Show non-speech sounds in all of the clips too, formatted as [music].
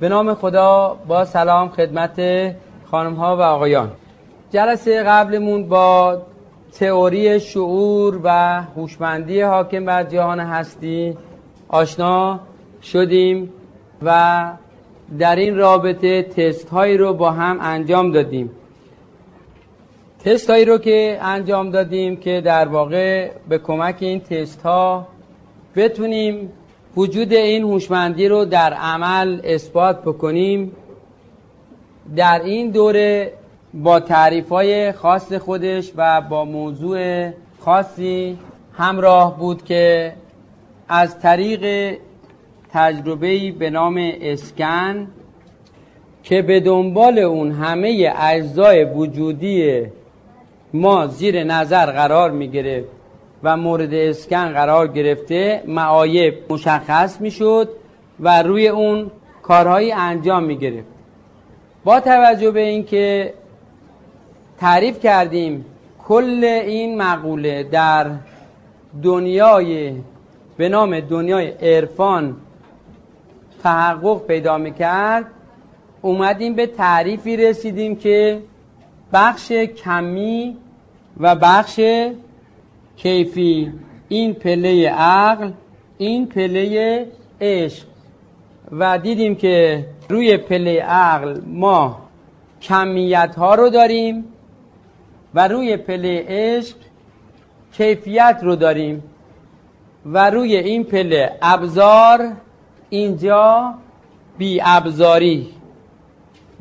به نام خدا با سلام خدمت خانم ها و آقایان. جلسه قبلمون با تئوری شعور و هوشمندی حاکم بر جهان هستی آشنا شدیم و در این رابطه تست هایی رو با هم انجام دادیم. تست هایی رو که انجام دادیم که در واقع به کمک این تست ها بتونیم وجود این هوشمندی رو در عمل اثبات بکنیم. در این دوره با تعریف های خاص خودش و با موضوع خاصی همراه بود که از طریق تجربه‌ای به نام اسکن که به دنبال اون همه اجزای وجودی ما زیر نظر قرار می گرفت و مورد اسکن قرار گرفته معایب مشخص می شد و روی اون کارهایی انجام می گرفت با توجه به اینکه تعریف کردیم کل این مقوله در دنیای به نام دنیای عرفان تحقق پیدا می‌کرد اومدیم به تعریفی رسیدیم که بخش کمی و بخش کیفی. این پله عقل این پله عشق. و دیدیم که روی پله عقل ما کمیت ها رو داریم و روی پله عشق کیفیت رو داریم. و روی این پله ابزار اینجا بی ابزاری.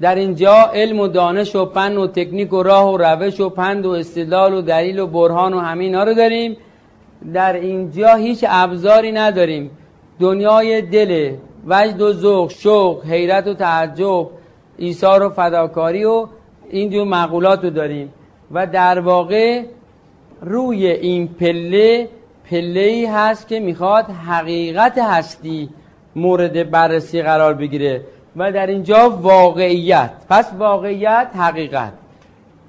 در اینجا علم و دانش و فن و تکنیک و راه و روش و پند و استدلال و دلیل و برهان و همین ها رو داریم. در اینجا هیچ ابزاری نداریم. دنیای دل وجد و ذوق شوق حیرت و تعجب ایثار و فداکاری و این دو مقولات رو داریم. و در واقع روی این پله پله ای هست که می‌خواد حقیقت هستی مورد بررسی قرار بگیره. و در اینجا واقعیت. پس واقعیت حقیقت.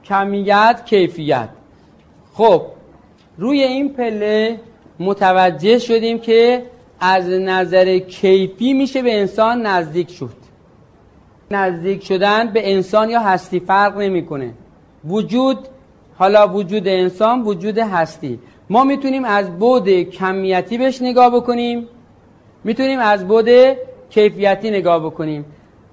کمیت کیفیت. خب روی این پله متوجه شدیم که از نظر کیفی میشه به انسان نزدیک شد. نزدیک شدن به انسان یا هستی فرق نمی‌کنه. وجود حالا وجود انسان وجود هستی. ما می‌تونیم از بود کمیتی بهش نگاه بکنیم. می‌تونیم از بود کیفیتی نگاه بکنیم.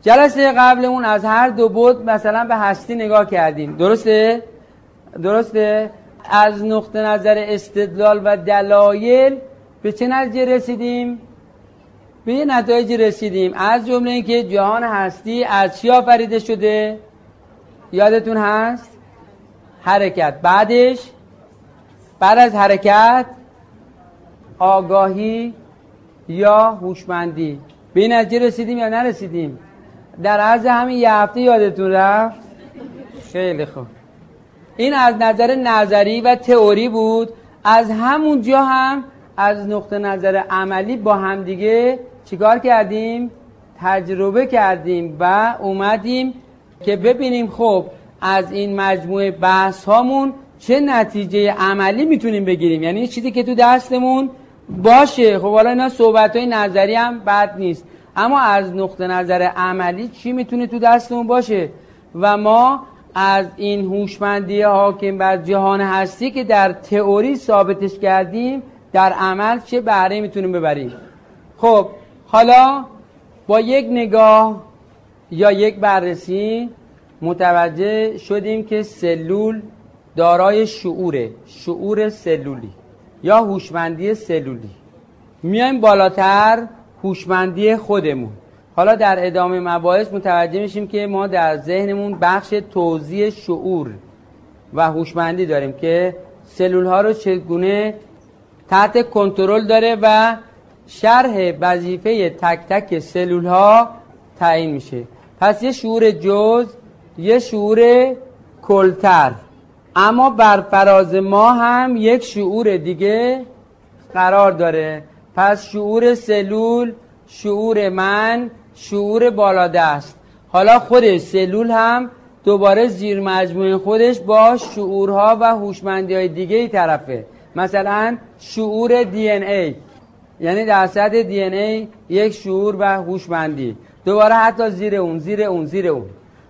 جلسه قبلمون از هر دو بود مثلا به هستی نگاه کردیم درسته؟ درسته؟ از نقطه نظر استدلال و دلایل به چه نتیجه رسیدیم؟ به یه نتایج رسیدیم از جمله اینکه جهان هستی از چی آفریده شده؟ یادتون هست؟ حرکت بعدش بعد از حرکت آگاهی یا هوشمندی به این نتیجه رسیدیم یا نرسیدیم در عرض همین یه هفته یادتون رفت خیلی خوب. این از نظر نظری و تئوری بود. از همونجا هم از نقطه نظر عملی با همدیگه چیکار کردیم؟ تجربه کردیم و اومدیم که ببینیم خب از این مجموعه بحث هامون چه نتیجه عملی می‌تونیم بگیریم. یعنی چیزی که تو دستمون باشه. خب حالا اینا صحبت های نظری هم بد نیست. اما از نقطه نظر عملی چی می‌تونه تو دستمون باشه؟ و ما از این هوشمندی حاکم بر جهان هستی که در تئوری ثابتش کردیم در عمل چه بهره می‌تونیم ببریم؟ خب حالا با یک نگاه یا یک بررسی متوجه شدیم که سلول دارای شعوره شعور سلولی یا هوشمندی سلولی. میایم بالاتر هوشمندی خودمون. حالا در ادامه مباحث متوجه میشیم که ما در ذهنمون بخش توزیع شعور و هوشمندی داریم که سلول ها رو چگونه تحت کنترل داره و شرح وظیفه تک تک سلول ها تعیین میشه. پس یه شعور جز یه شعور کلتر. اما بر فراز ما هم یک شعور دیگه قرار داره. پس شعور سلول شعور من شعور بالادست حالا خود سلول هم دوباره زیر مجموعه خودش با شعورها و هوشمندی های دیگه ای طرفه. مثلا شعور دی این ای. یعنی در سطح دی ای یک شعور و هوشمندی. دوباره حتی زیر اون زیر اون زیر اون.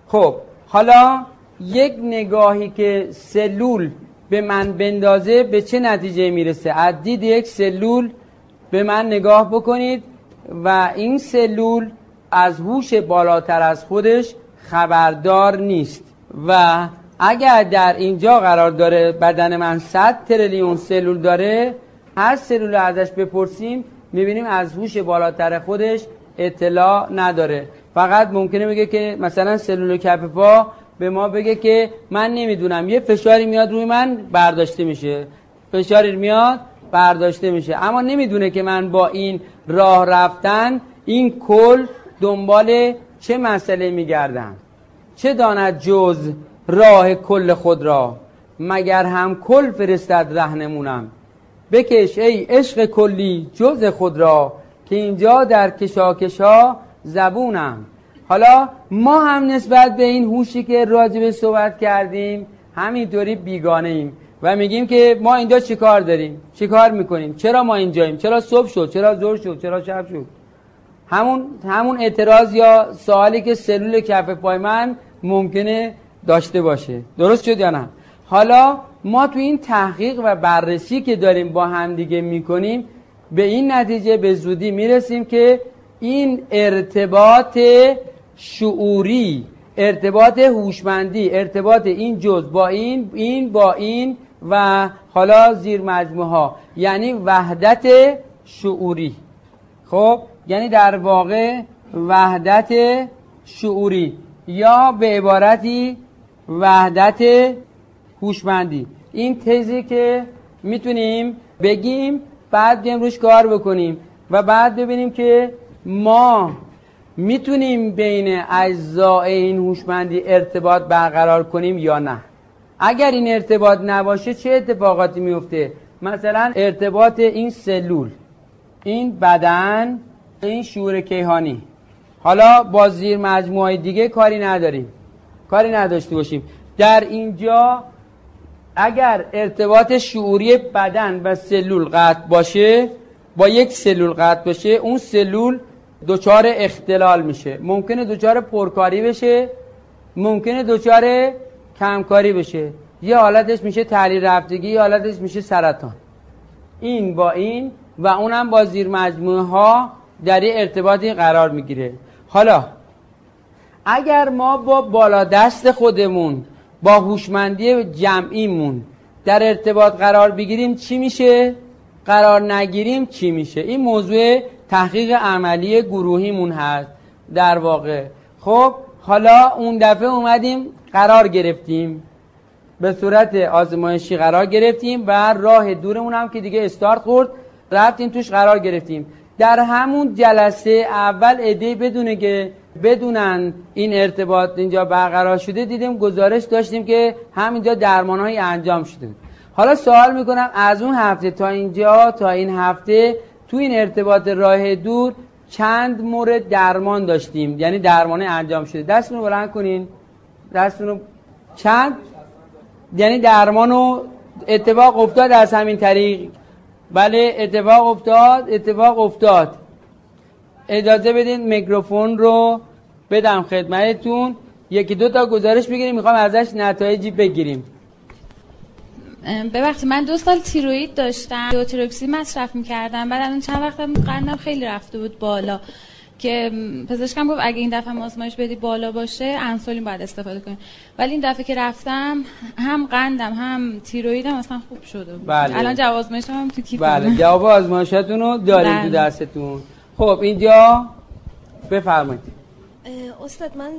خب حالا یک نگاهی که سلول به من بندازه به چه نتیجه می‌رسه؟ از دید یک سلول به من نگاه بکنید و این سلول از هوش بالاتر از خودش خبردار نیست. و اگر در اینجا قرار داره بدن من 100 تریلیون سلول داره هر سلول ازش بپرسیم می‌بینیم از هوش بالاتر خودش اطلاع نداره. فقط ممکنه بگه که مثلا سلول کف پا به ما بگه که من نمی‌دونم یه فشاری میاد روی من برداشته میشه. فشاری میاد برداشته میشه. اما نمی‌دونه که من با این راه رفتن این کل دنبال چه مسئله میگردم. چه داند جز راه کل خود را؟ مگر هم کل فرستد رهنمونم؟ بکش ای عشق کلی جز خود را که اینجا در کشاکشا زبونم. حالا ما هم نسبت به این هوشی که راجب صحبت کردیم همینطوری بیگانه ایم و میگیم که ما اینجا چیکار داریم؟ چیکار می‌کنیم؟ چرا ما اینجاییم چرا صبح شد؟ چرا زور شد؟ چرا شب شد؟ همون همون اعتراض یا سوالی که سلول کف پای من ممکنه داشته باشه. درست شد یا نه؟ حالا ما تو این تحقیق و بررسی که داریم با همدیگه می‌کنیم به این نتیجه به زودی می‌رسیم که این ارتباط شعوری ارتباط هوشمندی ارتباط این جز با این این با این و حالا زیر مجموعه ها یعنی وحدت شعوری. خب؟ یعنی در واقع وحدت شعوری. یا به عبارتی وحدت هوشمندی. این تزی که می‌تونیم بگیم بعد بیم روش کار بکنیم و بعد ببینیم که ما می‌تونیم بین اجزای این هوشمندی ارتباط برقرار کنیم یا نه. اگر این ارتباط نباشه چه اتفاقاتی میفته؟ مثلا ارتباط این سلول این بدن این شعور کیهانی. حالا با زیر مجموعه دیگه کاری نداریم. کاری نداشته باشیم. در اینجا اگر ارتباط شعوری بدن و سلول قطع باشه با یک سلول قطع باشه اون سلول دچار اختلال میشه. ممکنه دچار پرکاری بشه ممکنه دچار کمکاری بشه. یه حالتش میشه تحلیل رفتگی یه حالتش میشه سرطان. این با این و اونم با زیر مجموعه ها در یه ارتباطی قرار می‌گیره. حالا اگر ما با بالا دست خودمون با هوشمندی جمعیمون در ارتباط قرار بگیریم چی میشه؟ قرار نگیریم چی میشه؟ این موضوع تحقیق عملی گروهیمون هست در واقع. خب حالا اون دفعه اومدیم قرار گرفتیم. به صورت آزمایشی قرار گرفتیم و راه دورمون هم که دیگه استارت خورد رفتیم توش قرار گرفتیم. در همون جلسه اول ایده بدونه که بدونن این ارتباط اینجا برقرار شده دیدیم گزارش داشتیم که همینجا درمان انجام شده. حالا سوال می‌کنم از اون هفته تا اینجا تا این هفته تو این ارتباط راه دور چند مورد درمان داشتیم؟ یعنی درمانه انجام شده. دستتون رو بلند کنین. دستتون رو چند؟ یعنی درمان اتفاق افتاد از همین طریق. بله اتفاق افتاد اتفاق افتاد. اجازه بدین میکروفون رو بدم خدمتتون. یکی دو تا گزارش بگیریم می‌خوام ازش نتایجی بگیریم. ببخشید من دو سال تیروید داشتم. دیوتروکسی مصرف می‌کردم. بعد الان چند وقتم قندم خیلی رفته بود بالا. که پزشکم گفت اگه این دفعه آزمایش بدی بالا باشه انسولین باید استفاده کنی ولی این دفعه که رفتم هم قندم هم تیرویدم اصلا خوب شده بود. بله. الان جواب آزمایشم هم تو کیفم بله جواب آزمایشتون رو داریم تو بله. دستتون. خب اینجا بفرمایید. استاد من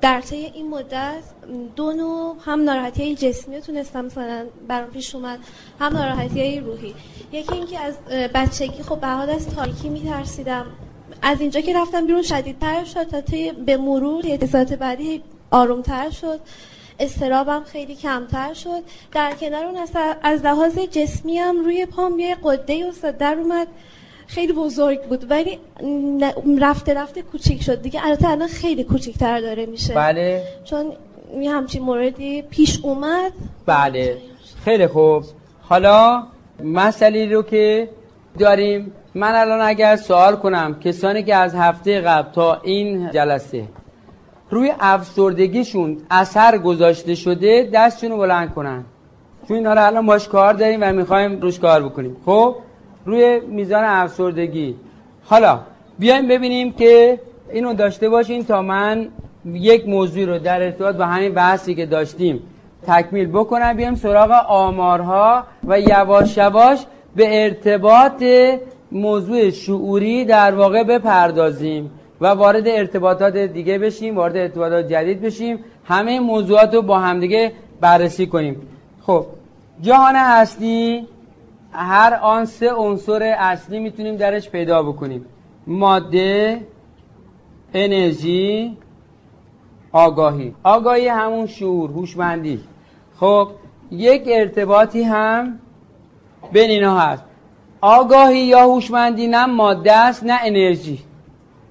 در طی این مدت دو نوع هم ناراحتی جسمی تونستم مثلا برام پیش اومد هم ناراحتی روحی. یکی اینکه از بچگی خب به از تاریکی میترسیدم. از اینجا که رفتم بیرون شدیدتر شد تا به مرور ساعت بعدی آرومتر شد. استرابم خیلی کمتر شد. در کنار اون از لحاظ جسمی هم روی پام یه قده استاد در اومد. خیلی بزرگ بود ولی رفته رفته کوچیک شد. دیگه البته الان خیلی کوچیکتر داره میشه. بله. چون یه همچین موردی پیش اومد. بله. خیلی خوب. حالا مسئله رو که داریم من الان اگر سوال کنم کسانی که از هفته قبل تا این جلسه روی افسردگیشون اثر گذاشته شده دستشون رو بلند کنن. چون اینا رو الان باش کار داریم و می‌خوایم روش کار بکنیم. خب؟ روی میزان افسردگی. حالا بیایم ببینیم که اینو داشته باشین تا من یک موضوع رو در ارتباط با همین بحثی که داشتیم تکمیل بکنم. بیایم سراغ آمارها و یواش یواش به ارتباط موضوع شعوری در واقع بپردازیم و وارد ارتباطات دیگه بشیم وارد ارتباطات جدید بشیم. همه موضوعات رو با همدیگه بررسی کنیم. خب جهان هستی هر آن سه عنصر اصلی می‌تونیم درش پیدا بکنیم. ماده انرژی آگاهی. آگاهی همون شعور هوشمندی. خب یک ارتباطی هم بین اینا هست. آگاهی یا هوشمندی نه ماده است نه انرژی.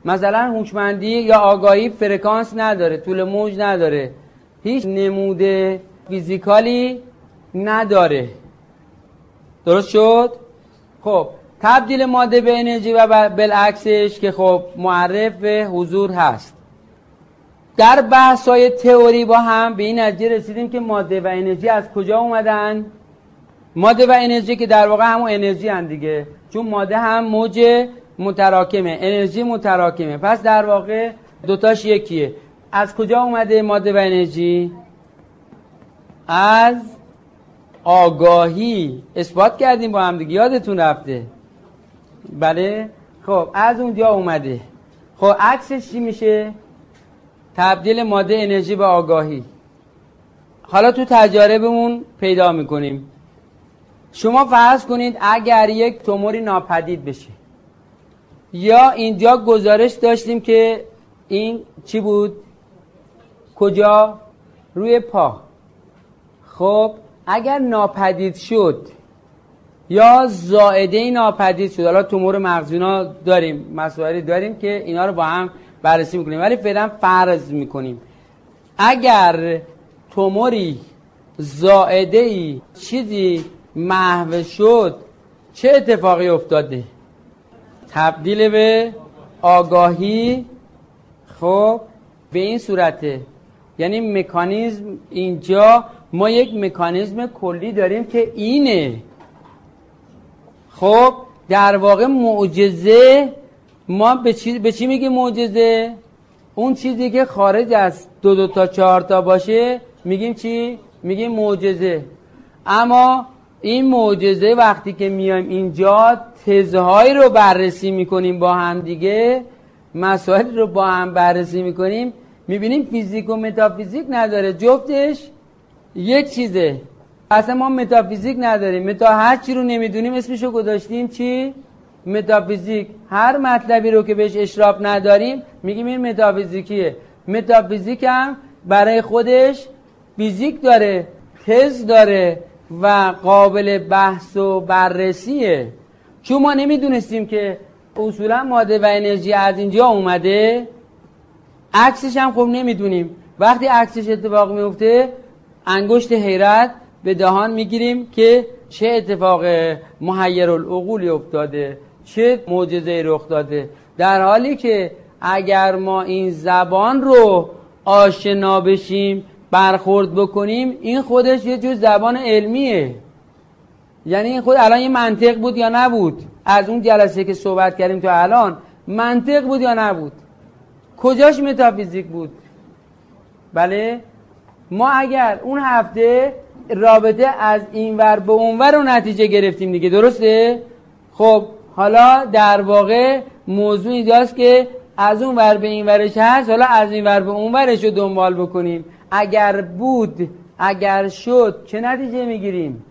مثلا هوشمندی یا آگاهی فرکانس نداره طول موج نداره. هیچ نموده فیزیکالی نداره. درست شد؟ خب تبدیل ماده به انرژی و بالعکسش که خب معرف حضور هست. در بحث های تئوری با هم به این نتیجه رسیدیم که ماده و انرژی از کجا اومدن؟ ماده و انرژی که در واقع همون انرژی هن دیگه. چون ماده هم موج متراکمه. انرژی متراکمه. پس در واقع دوتاش یکیه. از کجا اومده ماده و انرژی؟ از آگاهی. اثبات کردیم با هم دیگه. یادتون رفته؟ بله. خب از اونجا اومده. خب عکسش چی میشه؟ تبدیل ماده انرژی به آگاهی. حالا تو تجاربمون پیدا می‌کنیم. شما فرض کنید اگر یک توموری ناپدید بشه. یا اینجا گزارش داشتیم که این چی بود؟ کجا؟ روی پا. خب اگر ناپدید شد یا زائده ناپدید شد حالا تومور مغزینا داریم مسائلی داریم که اینا رو با هم بررسی می‌کنیم. ولی فعلا فرض می‌کنیم. اگر توموری زائده ای چیزی محو شد. چه اتفاقی افتاده؟ تبدیل به آگاهی؟ خب به این صورته. یعنی مکانیزم اینجا ما یک مکانیزم کلی داریم که اینه. خب در واقع معجزه ما به چی, به چی میگیم معجزه؟ اون چیزی که خارج از دو دو تا چهار تا باشه میگیم چی؟ میگیم معجزه. اما این معجزه وقتی که میایم اینجا تزهایی رو بررسی می‌کنیم با هم دیگه مسائل رو با هم بررسی می‌کنیم می‌بینیم فیزیک و متافیزیک نداره. جفتش یک چیزه. اصلا ما متافیزیک نداریم. متا هر چی رو نمی‌دونیم اسمشو گذاشتیم چی؟ متافیزیک. هر مطلبی رو که بهش اشراف نداریم میگیم این متافیزیکیه. متافیزیک هم برای خودش فیزیک داره تز داره. و قابل بحث و بررسیه. چون ما نمی‌دونستیم که اصولا ماده و انرژی از اینجا اومده عکسش هم خب نمی‌دونیم. وقتی عکسش اتفاق میفته انگشت حیرت به دهان می‌گیریم که چه اتفاق محیر العقولی افتاده چه معجزه رخ داده. در حالی که اگر ما این زبان رو آشنا بشیم برخورد بکنیم این خودش یه جور زبان علمیه. یعنی این خود الان یه منطق بود یا نبود؟ از اون جلسه که صحبت کردیم تو الان منطق بود یا نبود؟ کجاش متافیزیک بود؟ بله؟ ما اگر اون هفته رابطه از اینور به اونور رو نتیجه گرفتیم دیگه درسته؟ خب حالا در واقع موضوع اینجاست که از اون ور به این ورش هست حالا از این ور به اون ورش رو دنبال بکنیم. اگر بود اگر شد چه نتیجه می‌گیریم؟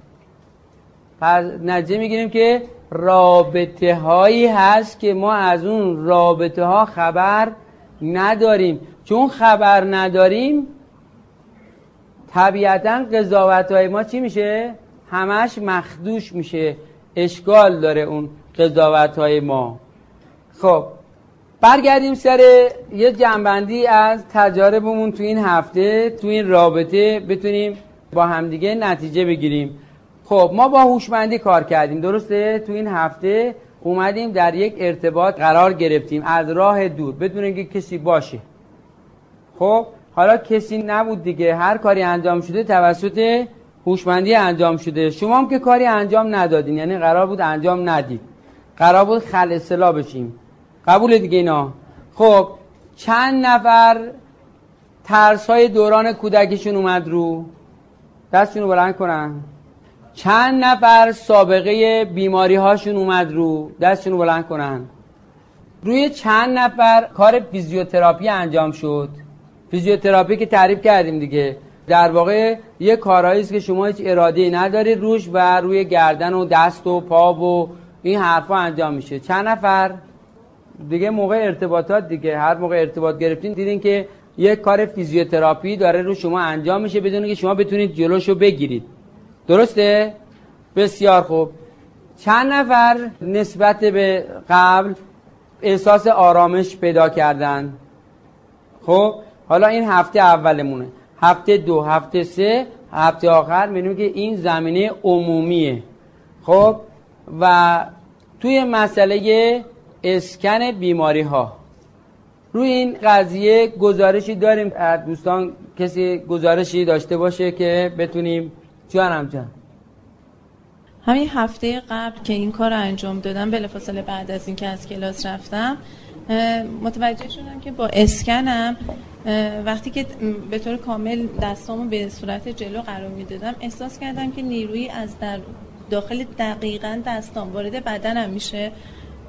پس نتیجه می‌گیریم که رابطه هایی هست که ما از اون رابطه ها خبر نداریم. چون خبر نداریم طبیعتا قضاوت های ما چی میشه؟ همش مخدوش میشه. اشکال داره اون قضاوت های ما. خب برگردیم سر یه جنبندی از تجاربمون تو این هفته تو این رابطه بتونیم با همدیگه نتیجه بگیریم. خب ما با هوشمندی کار کردیم درسته؟ تو این هفته اومدیم در یک ارتباط قرار گرفتیم از راه دور بدون اینکه کسی باشه. خب حالا کسی نبود دیگه هر کاری انجام شده توسط هوشمندی انجام شده. شما هم که کاری انجام ندادین یعنی قرار بود انجام ندید. قرار بود خل بشیم. قبول دیگه اینا. خب چند نفر ترس های دوران کودکیشون اومد رو؟ دستشون رو بلند کنن. چند نفر سابقه بیماری هاشون اومد رو؟ دستشون رو بلند کنن. روی چند نفر کار فیزیوتراپی انجام شد. فیزیوتراپی که تعریف کردیم دیگه. در واقع یه کارهایی است که شما هیچ اراده ندارید روش و روی گردن و دست و پا و این حرفا انجام میشه. چند نفر؟ دیگه موقع ارتباطات دیگه هر موقع ارتباط گرفتین دیدین که یک کار فیزیوتراپی داره رو شما انجام میشه بدون که شما بتونید جلوشو بگیرید. درسته؟ بسیار خوب. چند نفر نسبت به قبل احساس آرامش پیدا کردن؟ خب حالا این هفته اولمونه. هفته دو هفته سه هفته آخر می‌دونیم که این زمینه عمومیه. خب و توی مسئله اسکن بیماری ها روی این قضیه گزارشی داریم. دوستان کسی گزارشی داشته باشه که بتونیم. جانم جان. همین هفته قبل که این کار رو انجام دادم بلافاصله بعد از اینکه از کلاس رفتم متوجه شدم که با اسکنم وقتی که به طور کامل دستامو به صورت جلو قرار می‌دادم احساس کردم که نیروی از در داخل دقیقا دستام وارد بدنم میشه.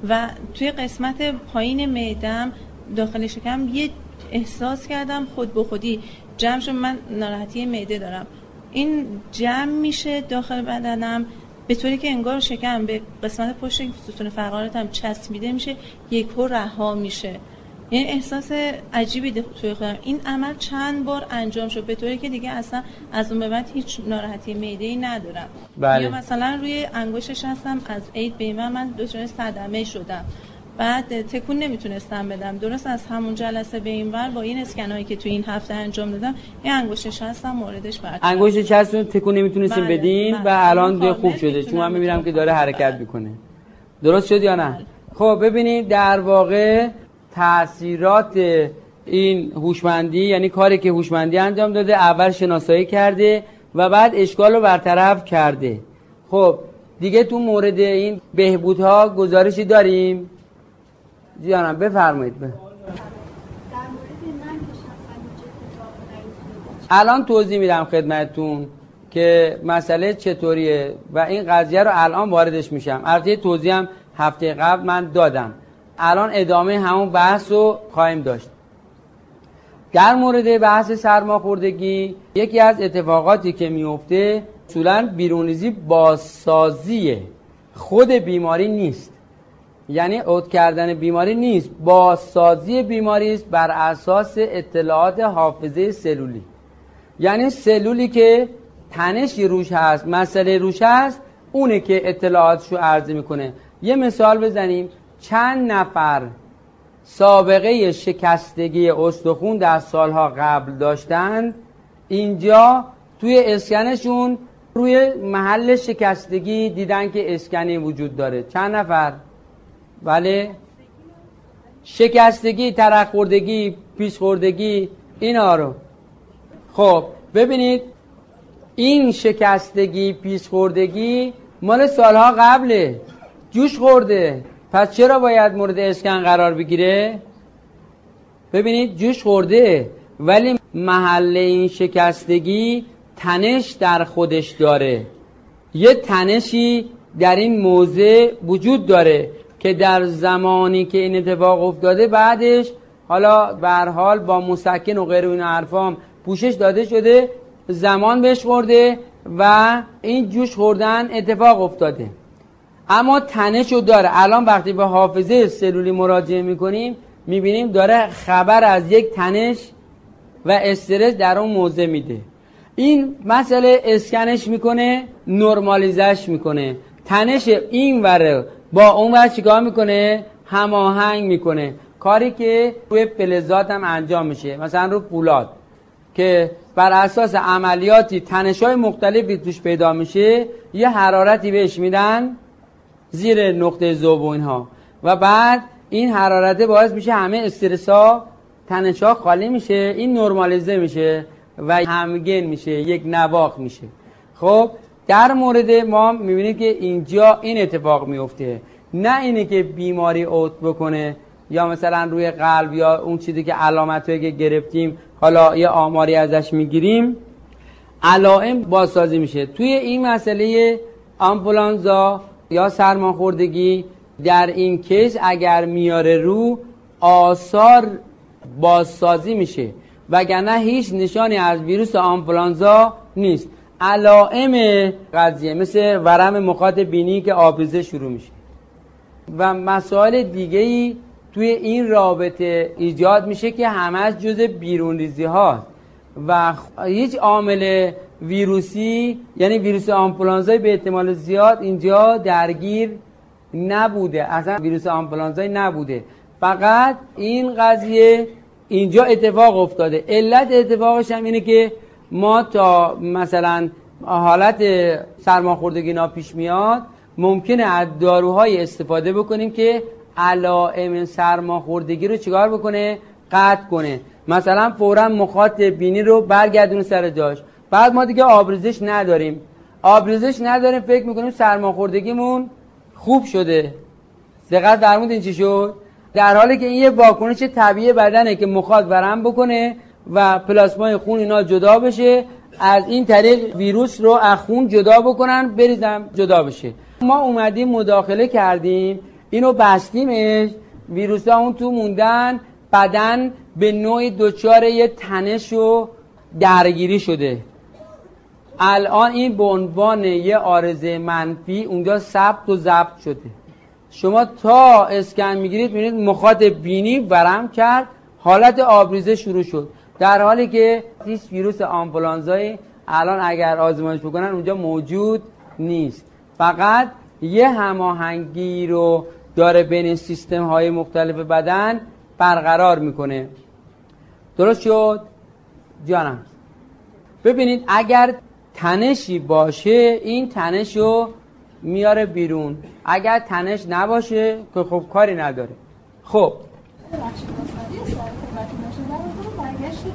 و توی قسمت پایین میدم داخل شکم یه احساس کردم خود به خودی جمع شد من ناراحتی معده دارم. این جمع میشه داخل بدنم به طوری که انگار شکم به قسمت پشت ستون فقراتم چسبیده میشه یک رها میشه. یعنی احساس عجیبی توی خودم این عمل چند بار انجام شد؟ به طوری که دیگه اصلا از اون به بعد هیچ ناراحتی معده ای ندارم. بله. یا مثلا روی انگشتش هستم از عید به من من دچار صدمه شدم. بعد تکون نمی‌تونستم بدم. درست از همون جلسه به این ور با این اسکنایی که تو این هفته انجام دادم این انگشت هستم موردش برد انگشت چسب تکون نمی‌تونستیم بله، بدین؟ بله. و الان خوب شده. چون من می‌بینم که داره حرکت می‌کنه. درست شد یا نه؟ بله. خب ببینید در واقع تاثیرات این هوشمندی یعنی کاری که هوشمندی انجام داده اول شناسایی کرده و بعد اشکال رو برطرف کرده. خب دیگه تو مورد این بهبودها گزارشی داریم؟ جانم بفرمایید. الان توضیح میدم خدمتتون که مسئله چطوریه و این قضیه رو الان واردش میشم. البته توضیح هم هفته قبل من دادم. الان ادامه همون بحث رو خواهیم داشت. در مورد بحث سرماخوردگی یکی از اتفاقاتی که میفته اصولا بیرونیزی بازسازی خود بیماری نیست. یعنی عود کردن بیماری نیست بازسازی بیماری است بر اساس اطلاعات حافظه سلولی. یعنی سلولی که تنشی روش هست مسئله روش هست اونه که اطلاعاتشو عرضه می‌کنه. یه مثال بزنیم. چند نفر سابقه شکستگی استخون در سالها قبل داشتند اینجا توی اسکنشون روی محل شکستگی دیدن که اسکنی وجود داره. چند نفر؟ بله. شکستگی ترخوردگی پیشخوردگی اینا رو. خب ببینید این شکستگی پیشخوردگی مال سالها قبله. جوش خورده. پس چرا باید مورد اسکن قرار بگیره؟ ببینید جوش خورده ولی محل این شکستگی تنش در خودش داره. یه تنشی در این موضع وجود داره که در زمانی که این اتفاق افتاده بعدش حالا حال با مسکن و غیر این حرفام پوشش داده شده زمان بهش خورده و این جوش خوردن اتفاق افتاده. اما تنش رو داره. الان وقتی به حافظه سلولی مراجعه می‌کنیم می‌بینیم داره خبر از یک تنش و استرس در اون موضع میده. این مسئله اسکنش می‌کنه نرمالیزش می‌کنه. تنش این وره با اون ور چیکار می‌کنه؟ هماهنگ می‌کنه. کاری که روی فلزات هم انجام میشه. مثلا رو پولاد که بر اساس عملیاتی تنش های مختلفی توش پیدا میشه یه حرارتی بهش میدن. زیر نقطه ذوب و اینها. و بعد این حرارت باعث میشه همه استرسا تنشا خالی میشه این نرمالیزه میشه و همگن میشه یک نواق میشه. خب در مورد ما می‌بینید که اینجا این اتفاق میفته نه اینه که بیماری اوت بکنه یا مثلا روی قلب یا اون چیزی که علامت که گرفتیم حالا یه آماری ازش می‌گیریم علائم بازسازی میشه. توی این مسئله آمبولانزا یا سرماخوردگی در این کیس اگر میاره رو آثار بازسازی میشه. وگرنه هیچ نشانی از ویروس آنفولانزا نیست. علائم قضیه مثل ورم مخاط بینی که آبریزه شروع میشه. و مسائل دیگه ای توی این رابطه ایجاد میشه که همه از جز بیرون ریزی ها و هیچ عامل ویروسی یعنی ویروس آنفولانزای به احتمال زیاد اینجا درگیر نبوده. اصلا ویروس آنفولانزای نبوده. فقط این قضیه اینجا اتفاق افتاده. علت اتفاقش هم اینه که ما تا مثلا حالت سرماخوردگی نا پیش میاد ممکنه از داروهای استفاده بکنیم که علائم سرماخوردگی رو چیکار بکنه؟ قطع کنه. مثلا فورا مخاط بینی رو برگردونه سر جاش. بعد ما دیگه آبریزش نداریم. آبریزش نداریم فکر می‌کنیم سرماخوردگیمون خوب شده. دقت فرمود این چی شد؟ در حالی که این یه واکنش طبیعی بدنه که مخاط ورم بکنه و پلاسمای خون اینا جدا بشه از این طریق ویروس رو از خون جدا بکنن بریزم جدا بشه. ما اومدیم مداخله کردیم اینو بستیمش. ویروس ها اون تو موندن بدن به نوعی دچار یه تنش و درگیری شده. الان این به عنوان یه آرزه منفی اونجا ثبت و ضبط شده. شما تا اسکن می‌گیرید می‌بینید مخاط بینی ورم کرد حالت آبریزه شروع شد. در حالی که هیچ ویروس آنفولانزایی الان اگر آزمایش بکنن اونجا موجود نیست. فقط یه هماهنگی رو داره بین سیستم های مختلف بدن برقرار می‌کنه. درست شد؟ جانم. ببینید اگر تنشی باشه این تنش رو میاره بیرون. اگر تنش نباشه که خب کاری نداره. خب.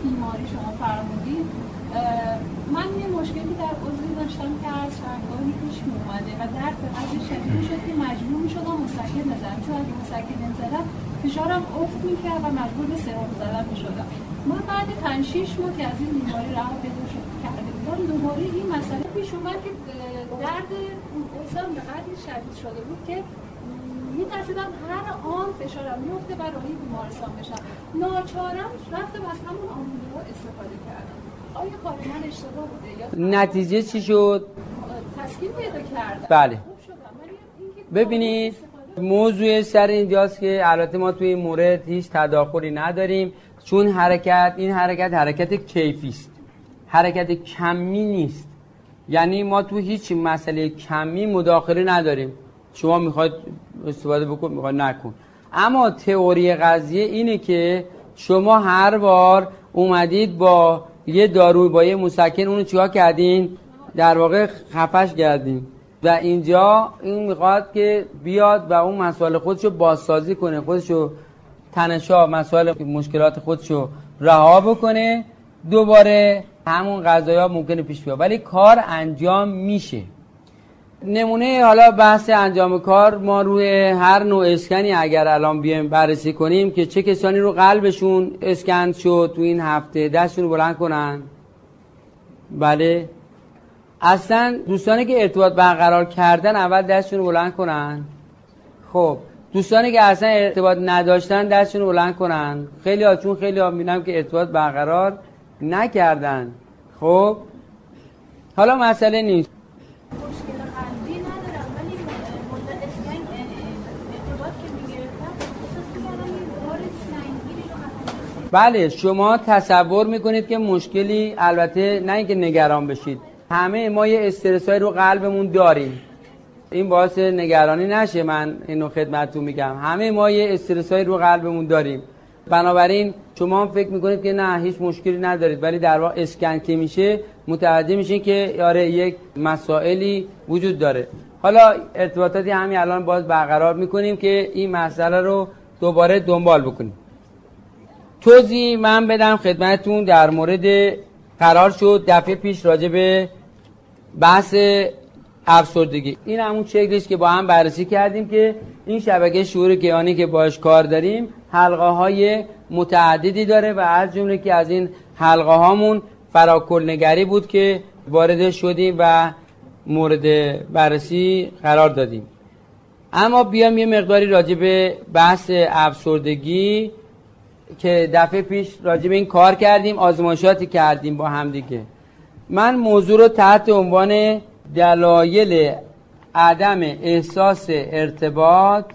بیماری شما من یه مشکلی در عضوی داشتم که از چندگاهی پیش اومده و درد به قدر شدید شد که مجبور شدم مسکن بزنم. چون اگه مسکن نمی‌زدم فشارم افت می‌کرد و مجبور به سرم زدن می‌شدم. ما بعد پنج شیش ماه که از این بیماری رها پیدا شد کرده بودم دوباره این مسئله پیش اومد که درد اون به قدری شدید شده بود که میترسیدم هر آن فشارم میفته و راهی بیمارستان بشم. ناچارم رفتم از همون آموزه استفاده کردم. آیا کار من اشتباه بوده یا نتیجه چی شد؟ تسکین پیدا کردم. بله. ببینید. موضوع سر اینجاست که البته ما توی این مورد هیچ تداخلی نداریم چون حرکت این حرکت حرکت کیفی است. حرکت کمی نیست. یعنی ما تو هیچ مسئله کمی مداخله نداریم. شما می‌خواید استفاده بکن می‌خواید نکن. اما تئوری قضیه اینه که شما هر بار اومدید با یه داروی با یه مسکن اونو چیکار کردین؟ در واقع خفش کردین. و اینجا این می‌خواد که بیاد و اون مسائل خودشو بازسازی کنه خودشو تنشا مسائل مشکلات خودشو رها بکنه دوباره همون ها ممکنه پیش بیاد. ولی کار انجام میشه. نمونه حالا بحث انجام کار ما روی هر نوع اسکنی اگر الان بیایم بررسی کنیم که چه کسانی رو قلبشون اسکن شد تو این هفته دستشون رو بلند کنن. بله؟ اصلا دوستانی که ارتباط برقرار کردن اول دستشون رو بلند کنن. خب دوستانی که اصلا ارتباط نداشتن دستشون رو بلند کنن. خیلی ها چون خیلی ها می‌بینم که ارتباط برقرار نکردن. خب حالا مسئله نیست. بله شما تصور می‌کنید که مشکلی البته نه اینکه نگران بشید. همه ما یه استرس رو قلبمون داریم. این باعث نگرانی نشه من اینو خدمتتون میگم. همه ما یه استرس رو قلبمون داریم. بنابراین شما هم فکر می‌کنید که نه هیچ مشکلی ندارید. ولی در واقع اسکن که میشه متوجه میشین که یاره یک مسائلی وجود داره. حالا ارتباطاتی همین الان باز برقرار می‌کنیم که این مسئله رو دوباره دنبال بکنیم. توضیح من بدم خدمتون در مورد قرار شد دفعه پیش راجع به بحث افسردگی. این همون شکلش که با هم بررسی کردیم که این شبکه شعور گیانی که باش کار داریم حلقه های متعددی داره و از جمله که از این حلقه هامون فراکل نگری بود که وارد شدیم و مورد بررسی قرار دادیم. اما بیام یه مقداری راجع به بحث افسردگی که دفعه پیش راجع به این کار کردیم آزمایشاتی کردیم با هم دیگه. من موضوع رو تحت عنوان دلایل عدم احساس ارتباط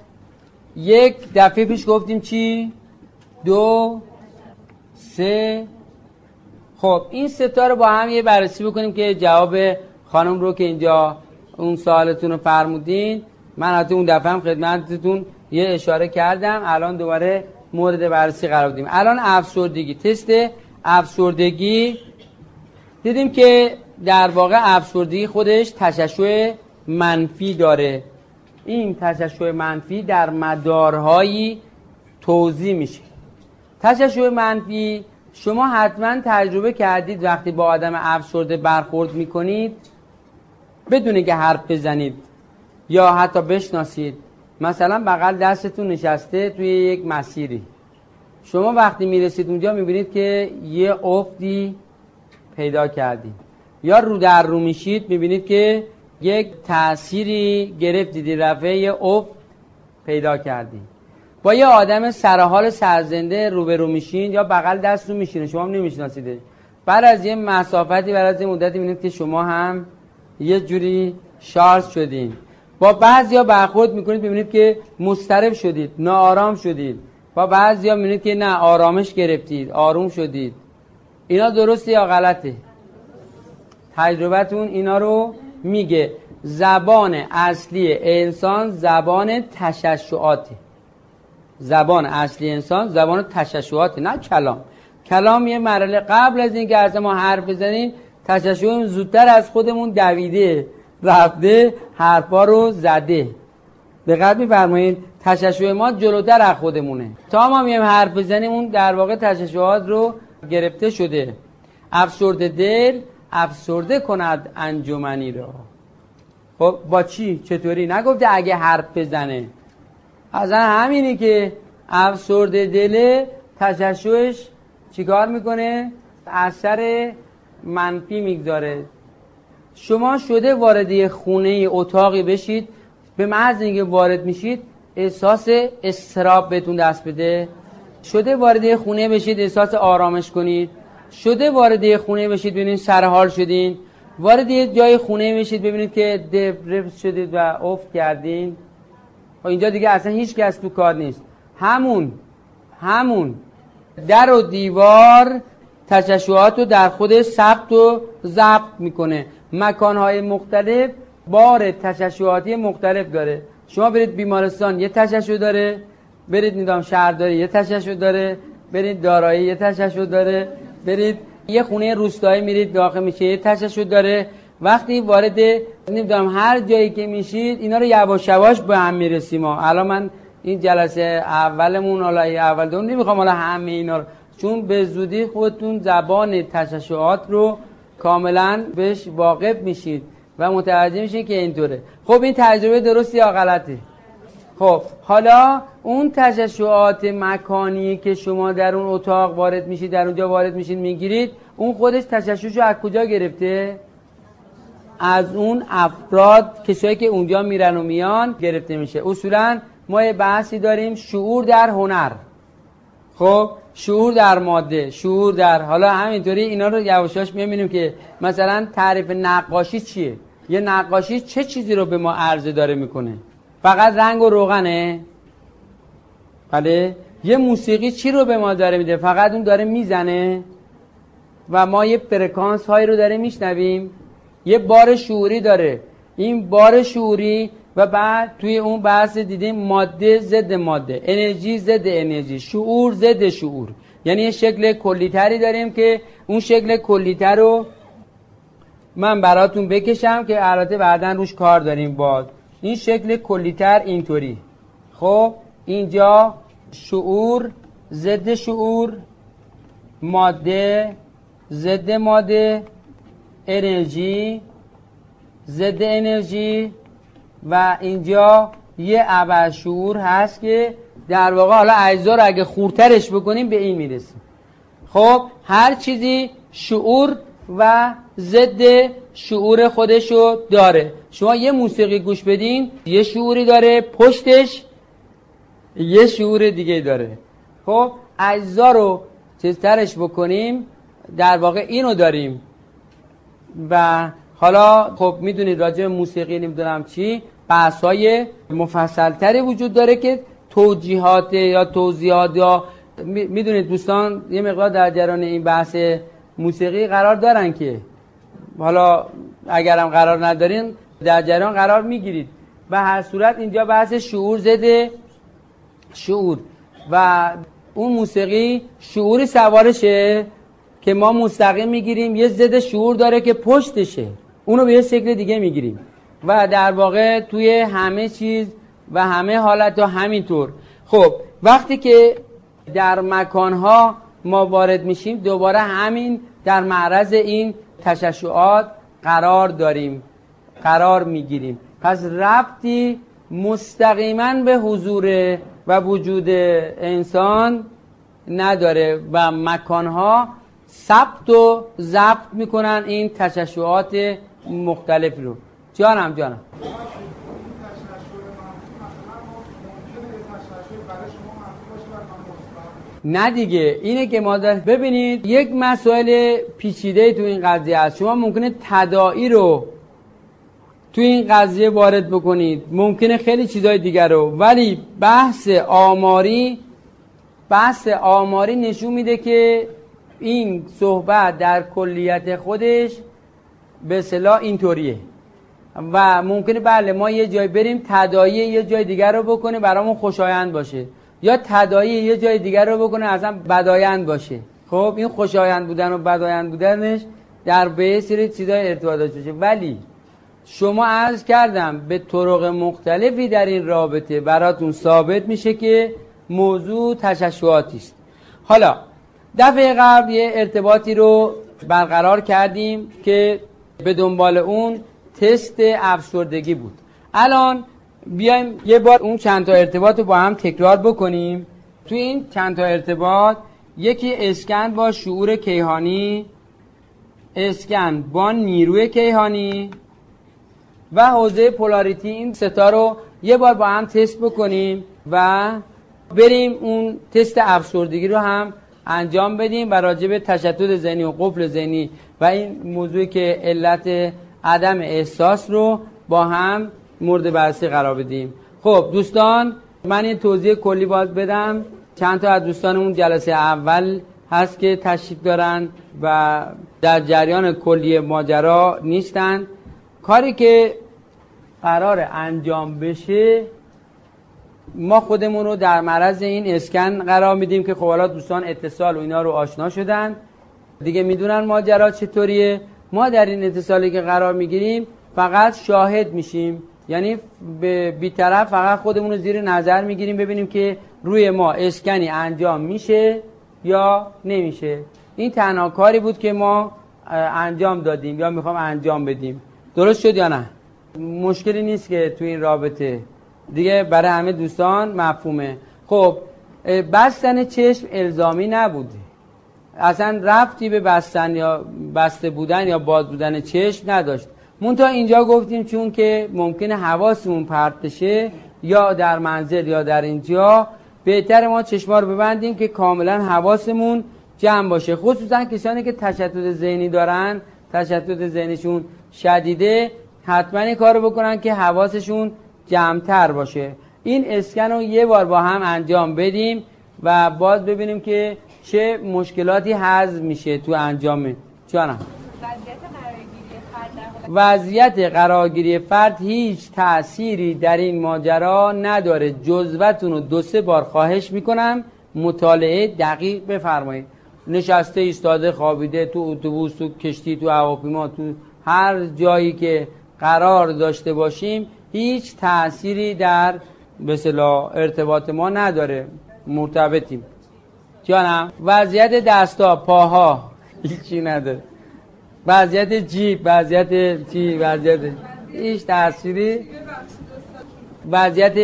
یک دفعه پیش گفتیم چی؟ دو سه. خب این ستا رو با هم یه بررسی بکنیم که جواب خانم رو که اینجا اون سوالتون رو فرمودین. من حتی اون دفعه هم خدمتتون یه اشاره کردم. الان دوباره مورد بررسی قرار بدیم الان افسردگی. تست افسردگی دیدیم که در واقع افسردگی خودش تششع منفی داره. این تششع منفی در مدارهایی توضیح میشه. تششع منفی شما حتما تجربه کردید وقتی با آدم افسرده برخورد می‌کنید بدون که حرف بزنید یا حتی بشناسید. مثلا بغل دستتون نشسته توی یک مسیری. شما وقتی می‌رسید اونجا می‌بینید که یه افتی پیدا کردید یا رو در رو میشید می‌بینید که یک تأثیری گرفتید رفعه افت پیدا کردید با یه آدم سرحال سرزنده روبرو میشین یا بغل دست رو میشینه شما هم نمیشناسیده بعد از یه مسافتی بعد از یه مدتی می‌بینید که شما هم یه جوری شارژ شدین. با بعضیا برخورد می‌کنید ببینید که مضطرب شدید ناآرام شدید. با بعضیا می‌بینید که نه آرامش گرفتید آروم شدید. اینا درسته یا غلطه؟ تجربتون اینا رو میگه. زبان اصلی انسان زبان تششعاته. زبان اصلی انسان زبان تششعاته نه کلام. کلام یه مرحله قبل از این که از ما حرف بزنیم تششع زودتر از خودمون دویده رفته حرفا رو زده. دقت میفرمایید تششع ما جلوتر از خودمونه. تا ما میایم حرف بزنیم اون در واقع تششعات رو گرفته شده. افسرده دل افسرده کند انجمنی را. خب با چی؟ چطوری؟ نگفته اگه حرف بزنه. اصلا همینی که افسرده دل تششعش چیکار می‌کنه؟ اثر منفی می‌گذاره. شما شده وارد خونه اتاقی بشید به محض اینکه وارد میشید احساس استراب بهتون دست بده. شده وارد خونه بشید احساس آرامش کنید. شده وارد خونه بشید ببینید سرحال شدین. وارد یه جای خونه بشید ببینید که دپرس شدید و افت کردین. و خب اینجا دیگه اصلا هیچ کس تو کار نیست. همون همون در و دیوار تششعات رو در خود ثبت و ضبط می‌کنه. مکانهای مختلف بار تششعاتی مختلف داره. شما برید بیمارستان یه تششع داره. برید نیدام شهرداری یه تششع داره. برید دارایی یه تششع داره. برید یه خونه روستایی میرید داخل میشه. یه تششع داره. وقتی وارد نمی‌دونم هر جایی که میشید اینا رو یواش یواش به هم می‌رسیم. الان من این جلسه اولمون حالا اول دوم نمی‌خوام حالا همه اینا رو چون به زودی خودتون زبان تششعات رو کاملا بهش واقف میشید و متوجه میشید که اینطوره. خب این تجربه درستی یا غلطه خب حالا اون تششعات مکانی که شما در اون اتاق وارد میشید در اونجا وارد میشید می‌گیرید اون خودش تششعشو از کجا گرفته؟ از اون افراد کسایی که اونجا میرن و میان گرفته میشه. اصولا ما یه بحثی داریم شعور در هنر. خب شعور در ماده شعور در حالا همینطوری اینا رو یواشاش می‌بینیم که مثلا تعریف نقاشی چیه؟ یه نقاشی چه چیزی رو به ما عرضه داره می‌کنه؟ فقط رنگ و روغنه؟ بله. یه موسیقی چی رو به ما داره میده؟ فقط اون داره می‌زنه؟ و ما یه فرکانس هایی رو داره میشنویم. یه بار شعوری داره. این بار شعوری و بعد توی اون بحث دیدیم ماده ضد ماده. انرژی ضد انرژی. شعور ضد شعور. یعنی یه شکل کلیتری داریم که اون شکل کلیتر رو من براتون بکشم که البته بعدا روش کار داریم با این شکل کلیتر اینطوری. خب اینجا شعور ضد شعور ماده ضد ماده انرژی ضد انرژی و اینجا یه ابر شعور هست که در واقع حالا اجزا رو اگه خورترش بکنیم به این می‌رسیم خب هر چیزی شعور و ضد شعور خودشو داره. شما یه موسیقی گوش بدین یه شعوری داره پشتش یه شعور دیگه داره. خب اجزا رو چیزترش بکنیم در واقع اینو داریم. و حالا خب می‌دونید راجع موسیقی نمی‌دونم چی بحث های مفصلتری وجود داره که توجیهات یا توضیحات یا می‌دونید دوستان یه مقدار در جریان این بحث موسیقی قرار دارن که حالا اگرم قرار ندارین در جریان قرار می‌گیرید. و هر صورت اینجا بحث شعور زده. شعور. و اون موسیقی شعوری سوارشه که ما مستقیم می‌گیریم. یه ضد شعور داره که پشتشه. اونو به یه شکل دیگه می‌گیریم. و در واقع توی همه چیز و همه حالت ها همینطور. خب وقتی که در مکانها ما وارد میشیم دوباره همین در معرض این تششعات قرار داریم قرار می‌گیریم. پس ربطی مستقیما به حضور و وجود انسان نداره و مکانها ثبت و ضبط می‌کنن این تششعات مختلفی رو. جانم جانم. نه دیگه. اینه که ما ببینید یک مسائل پیچیده تو این قضیه است. شما ممکنه تدائی رو تو این قضیه وارد بکنید. ممکنه خیلی چیزای دیگر رو. ولی بحث آماری بحث آماری نشون میده که این صحبت در کلیت خودش به صلاح اینطوریه. و ممکنه بله ما یه جای بریم تدایی یه جای دیگر رو بکنه برامون خوشایند باشه. یا تدایی یه جای دیگر رو بکنه اصلا بدایند باشه. خب این خوشایند بودن و بدایند بودنش در به سری چیزای ارتباط داشته ولی شما عرض کردم به طرق مختلفی در این رابطه براتون ثابت میشه که موضوع تششعاتی است. حالا دفعه قبل یه ارتباطی رو برقرار کردیم که به دنبال اون تست افسردگی بود. الان بیایم یه بار اون چند تا ارتباط رو با هم تکرار بکنیم. توی این چند تا ارتباط یکی اسکن با شعور کیهانی اسکن با نیروی کیهانی و حوزه پولاریتی. این ستا رو یه بار با هم تست بکنیم و بریم اون تست افسردگی رو هم انجام بدیم و راجع به تشتت ذهنی و قفل ذهنی و این موضوعی که علت عدم احساس رو با هم مورد بررسی قرار بدیم. خب دوستان من این توضیح کلی باز بدم. چند تا از دوستانمون جلسه اول هست که تشریف دارن و در جریان کلی ماجرا نیستن. کاری که قرار انجام بشه ما خودمون رو در معرض این اسکن قرار میدیم که خب حالا دوستان اتصال و اینا رو آشنا شدن. دیگه می‌دونن ماجرا چطوریه. ما در این اتصالی که قرار می‌گیریم فقط شاهد میشیم. یعنی به بیطرف فقط خودمون رو زیر نظر می‌گیریم ببینیم که روی ما اسکنی انجام میشه یا نمیشه. این تنها کاری بود که ما انجام دادیم یا می‌خوام انجام بدیم. درست شد یا نه؟ مشکلی نیست که تو این رابطه. دیگه برای همه دوستان مفهومه. خب بستن چشم الزامی نبوده اصلا رفتی به بستن یا بسته بودن یا باز بودن چشم نداشت. تا اینجا گفتیم چون که ممکنه حواسمون پرت بشه یا در منزل یا در اینجا بهتر ما چشما ببندیم که کاملا حواسمون جمع باشه. خصوصا کسانی که تشتت ذهنی دارن تشتت ذهنیشون شدیده حتما این کار رو بکنن که حواسشون جمعتر باشه. این اسکن رو یه بار با هم انجام بدیم و باز ببینیم که چه مشکلاتی حذف میشه تو انجام. جانم. وضعیت قرارگیری فرد هیچ تأثیری در این ماجرا نداره. جزوتون رو دو سه بار خواهش می‌کنم. مطالعه دقیق بفرمایید. نشسته ایستاده خوابیده تو اتوبوس تو کشتی تو هواپیما تو هر جایی که قرار داشته باشیم هیچ تأثیری در به ارتباط ما نداره. مرتبطیم. جانم وضعیت دستا پاها هیچی نداره. وضعیت جیب وضعیت چی؟ وضعیت هیچ تأثیری؟ وضعیت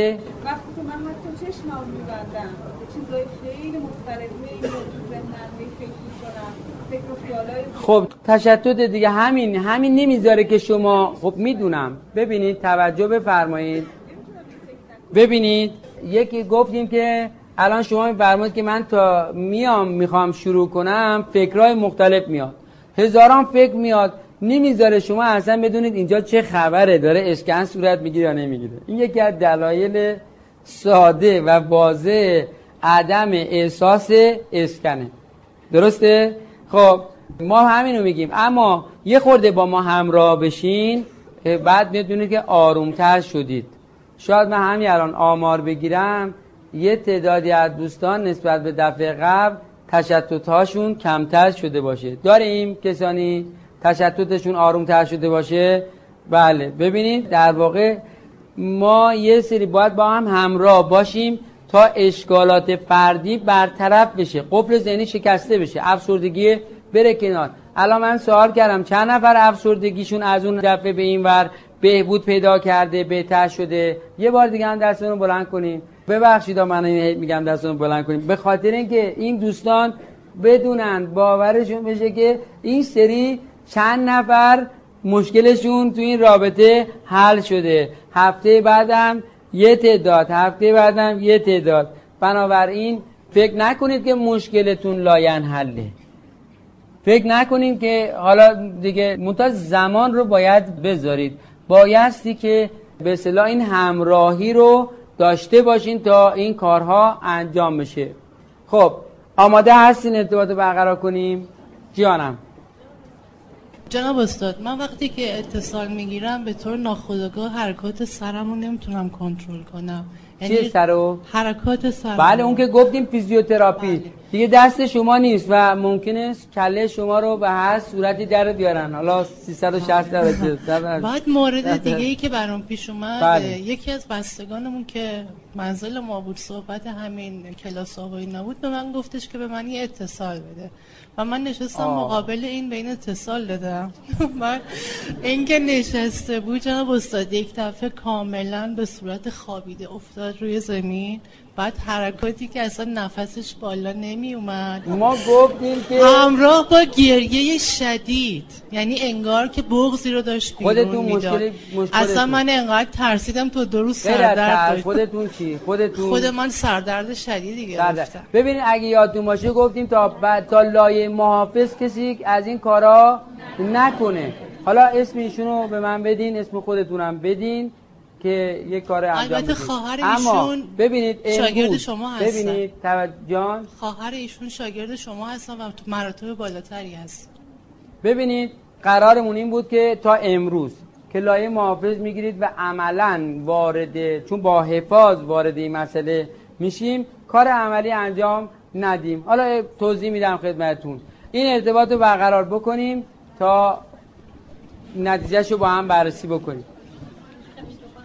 وقتی که من حتی چشمم میبندم چیزای خیلی مختلفی خب تشتت دیگه همین همین نمی‌ذاره که شما خب می‌دونم. ببینید توجه بفرمایید. ببینید یکی گفتیم که الان شما میفرمایید که من تا میام می‌خوام شروع کنم فکرهای مختلف میاد. هزاران فکر میاد نمی‌ذاره شما اصلا بدونید اینجا چه خبره داره اشکن صورت می‌گیره یا نمی‌گیره. این یکی از دلایل ساده و واضح عدم احساس اسکنه. درسته؟ خب ما همینو میگیم. اما یه خورده با ما همراه بشین بعد می‌دونید که آرومتر شدید. شاید من همین الان آمار بگیرم یه تعدادی از دوستان نسبت به دفعه قبل تشتت هاشون کمتر شده باشه. داریم کسانی تشتتشون آرومتر شده باشه؟ بله. ببینید در واقع ما یه سری باید با هم همراه باشیم تا اشکالات فردی برطرف بشه. قفل ذهنی شکسته بشه. افسردگی بره کنار. الان من سوال کردم چند نفر افسردگیشون از اون دفعه به این ور بهبود پیدا کرده بهتر شده؟ یه بار دیگه هم دستتون بلند کنیم ببخشید من این میگم دستتون بلند کنیم. به خاطر اینکه این دوستان بدونن باورشون بشه که این سری چند نفر مشکلشون تو این رابطه حل شده. هفته بعدم یه تعداد هفته بعدم یه تعداد. بنابراین فکر نکنید که مشکلتون لاین حله. فکر نکنید که حالا دیگه منتها زمان رو باید بذارید. بایستی که به صلاح این همراهی رو داشته باشین تا این کارها انجام بشه. خب آماده هستین ارتباط برقرار کنیم؟ جانم. جناب استاد من وقتی که اتصال می‌گیرم به طور ناخودآگاه حرکات سرم رو نمی‌تونم کنترل کنم. یعنی چی سرو؟ حرکات سر بله اون که گفتیم فیزیوتراپی بله. دیگه دست شما نیست و ممکنه کله شما رو به هر صورتی در بیارن حالا 360 درجه [laughs] بعد مورد [laughs] دیگه ای که برام پیش اومد بله. یکی از بستگانمون که منزل ما بود صحبت همین کلاس و نبود به من گفتش که به من یه اتصال بده. و من نشستم آه. مقابل این بین اتصال دادم. [laughs] من این که نشسته بود جناب استاد یک دفعه کاملا به صورت خوابیده افتاد روی زمین. بعد حرکاتی که اصلا نفسش بالا نمی اومد ما گفتیم که همراه با گریه شدید. یعنی انگار که بغزی رو داشت بیرون می‌داد. اصلا من انقدر ترسیدم تو دو روز سردرد خودتون چی؟ خودتون خود من سردرد شدیدی گرفتم. ببینید اگه یادتون باشه گفتیم تا بعد تا لایه محافظ کسی از این کارا نکنه. حالا اسم ایشونو به من بدین اسم خودتونم بدین. که یه کار انجام البته خواهر ایشون ببینید شاگرد شما هستن. ببینید جان. خواهر ایشون شاگرد شما هستن و تو مراتب بالاتری هست. ببینید قرارمون این بود که تا امروز که لایه محافظ می‌گیرید و عملا وارد چون با حفاظ وارد این مسئله میشیم کار عملی انجام ندیم. حالا توضیح میدم خدمتتون. این ارتباط رو برقرار بکنیم تا نتیجهش رو با هم بررسی بکنیم.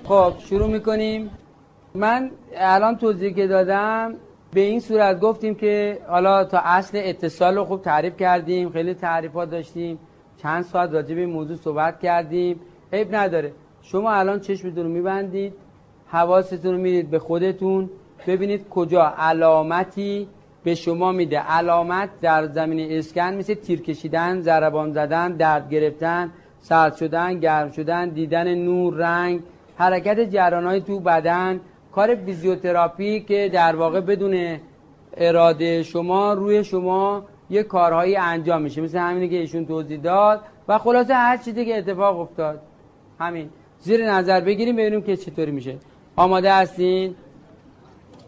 خب شروع می‌کنیم. من الان توضیح که دادم به این صورت گفتیم که حالا تا اصل اتصال رو خوب تعریف کردیم خیلی تعریفات داشتیم. چند ساعت راجع به موضوع صحبت کردیم. عیب نداره. شما الان چشمتون رو میبندید حواستون رو می‌دید به خودتون. ببینید کجا علامتی به شما میده. علامت در زمین اسکن مثل تیر کشیدن ضربان زدن درد گرفتن سرد شدن گرم شدن دیدن نور رنگ. حرکت های تو بدن کار فیزیوتراپی که در واقع بدون اراده شما روی شما یه کارهایی انجام میشه. مثل همینی که ایشون توضیح داد. و خلاصه هر چیزی که اتفاق افتاد. همین. زیر نظر بگیریم ببینیم که چطوری میشه. آماده هستین؟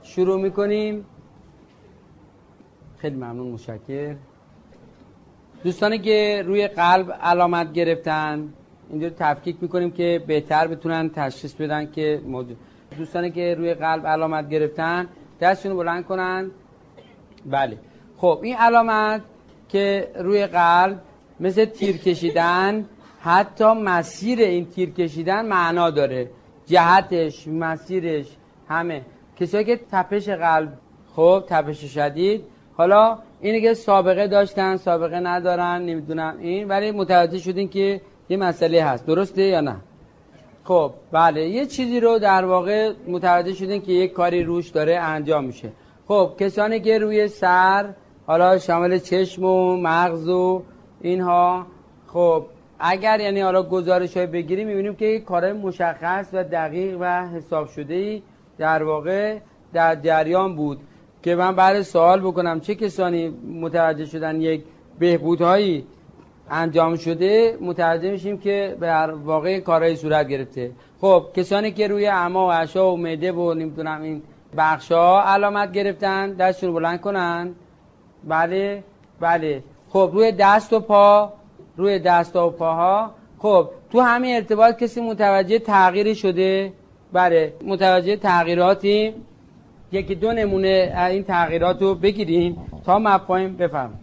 شروع می‌کنیم. خیلی ممنون مشکر دوستانی که روی قلب علامت گرفتن اینجا تفکیک می‌کنیم که بهتر بتونن تشخیص بدن که موضوع دوستانی که روی قلب علامت گرفتن دستشون بلند کنن. بله. خب این علامت که روی قلب مثل تیر کشیدن حتی مسیر این تیر کشیدن معنا داره. جهتش مسیرش همه. کسایی که تپش قلب خب تپش شدید حالا اینه که سابقه داشتن سابقه ندارن نمی‌دونم این ولی متوجه شدین که یه مسئله هست. درسته یا نه؟ خب بله. یه چیزی رو در واقع متوجه شدین که یک کاری روش داره انجام میشه. خب کسانی که روی سر حالا شامل چشم و مغز و اینها خب اگر یعنی حالا گزارش های بگیریم می‌بینیم که کار مشخص و دقیق و حساب شده در واقع در جریان بود. که من بعد سوال بکنم چه کسانی متوجه شدن یک بهبودهایی انجام شده متوجه میشیم که در واقع کارهای صورت گرفته. خب کسانی که روی اما و عشا و معده و نمی‌دونم این بخش ها علامت گرفتن دستشون بلند کنن. بله بله. خب روی دست و پا روی دست و پاها. خب تو همین ارتباط کسی متوجه تغییری شده؟ بله متوجه تغییراتی. یکی دو نمونه این تغییرات رو بگیریم تا مفاهیم بفهم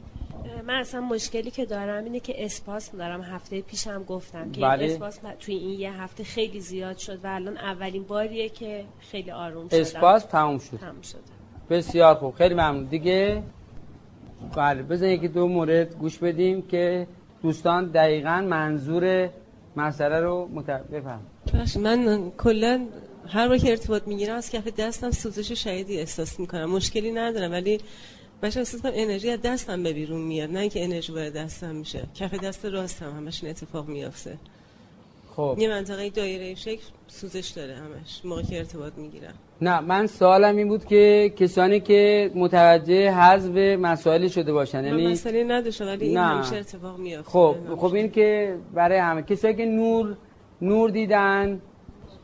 من اصلا مشکلی که دارم اینه که اسپاسم دارم هفته پیشم گفتم که بله. این اسپاسم توی این یه هفته خیلی زیاد شد و الان اولین باریه که خیلی آروم شدم. اسپاس تموم شد. تموم شده بسیار خوب. خیلی ممنون. دیگه بله بزن یکی دو مورد گوش بدیم که دوستان دقیقا منظور مسئله رو. بفهم. بخش من کلا هر بار که ارتباط می‌گیرم از کف دستم سوزش شدیدی احساس می‌کنم. مشکلی ندارم ولی بچه احساس کنم انرژی از دستم به بیرون میاد نه اینکه انرژی وارد دستم میشه. کف دست راستم همش این اتفاق میافته. خب. یه منطقه دایره شکل سوزش داره همش موقع که ارتباط می‌گیرم. نه من سوالم این بود که کسانی که متوجه حذف مسائلی شده باشن من یعنی مسئله نداشتم ولی این. همیشه اتفاق میافته. خب. خب این که برای همه کسایی که نور نور دیدن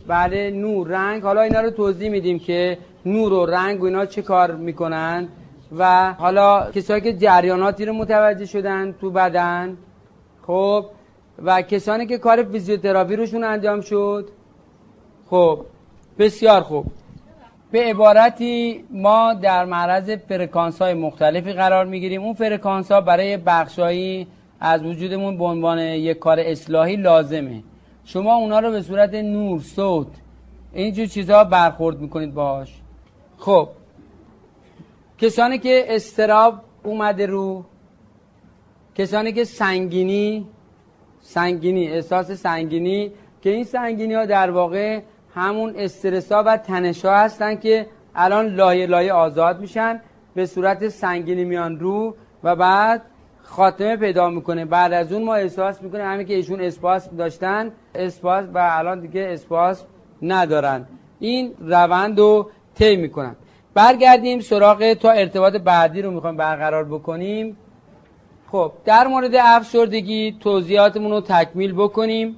بله نور رنگ حالا اینا رو توضیح میدیم که نور و رنگ و اینا چه کار می‌کنن. و حالا کسایی که جریاناتی رو متوجه شدن تو بدن خب؟ و کسانی که کار فیزیوتراپی روشون انجام شد خب؟ بسیار خوب. به عبارتی ما در معرض فرکانس های مختلفی قرار می‌گیریم. اون فرکانس ها برای بخشایی از وجودمون به عنوان یک کار اصلاحی لازمه. شما اونا رو به صورت نور صوت اینجور چیزها برخورد می‌کنید باش خب کسانی که اضطراب اومده رو کسانی که سنگینی سنگینی احساس سنگینی که این سنگینی ها در واقع همون استرس ها و تنش ها هستن که الان لایه لایه آزاد میشن به صورت سنگینی میان رو و بعد خاتمه پیدا می‌کنه. بعد از اون ما احساس می‌کنه همین که ایشون اسپاس داشتن اسپاس و الان دیگه اسپاس ندارن. این روند رو طی می‌کنن. برگردیم سراغ تا ارتباط بعدی رو می‌خوایم برقرار بکنیم. خب در مورد افسردگی توضیحاتمون رو تکمیل بکنیم.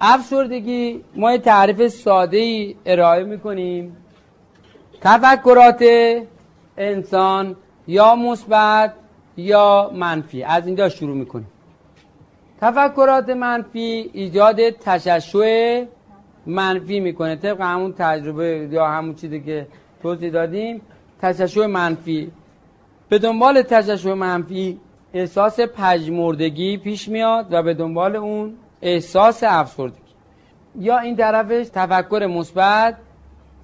افسردگی ما یه تعریف ساده ای ارائه می‌کنیم. تفکرات انسان یا مثبت یا منفی. از اینجا شروع می‌کنیم. تفکرات منفی ایجاد تششع منفی می‌کنه. طبق همون تجربه یا همون چیزی که توضیح دادیم تششع منفی. به دنبال تششع منفی احساس پژمردگی پیش میاد و به دنبال اون احساس افسردگی. یا این طرفش تفکر مثبت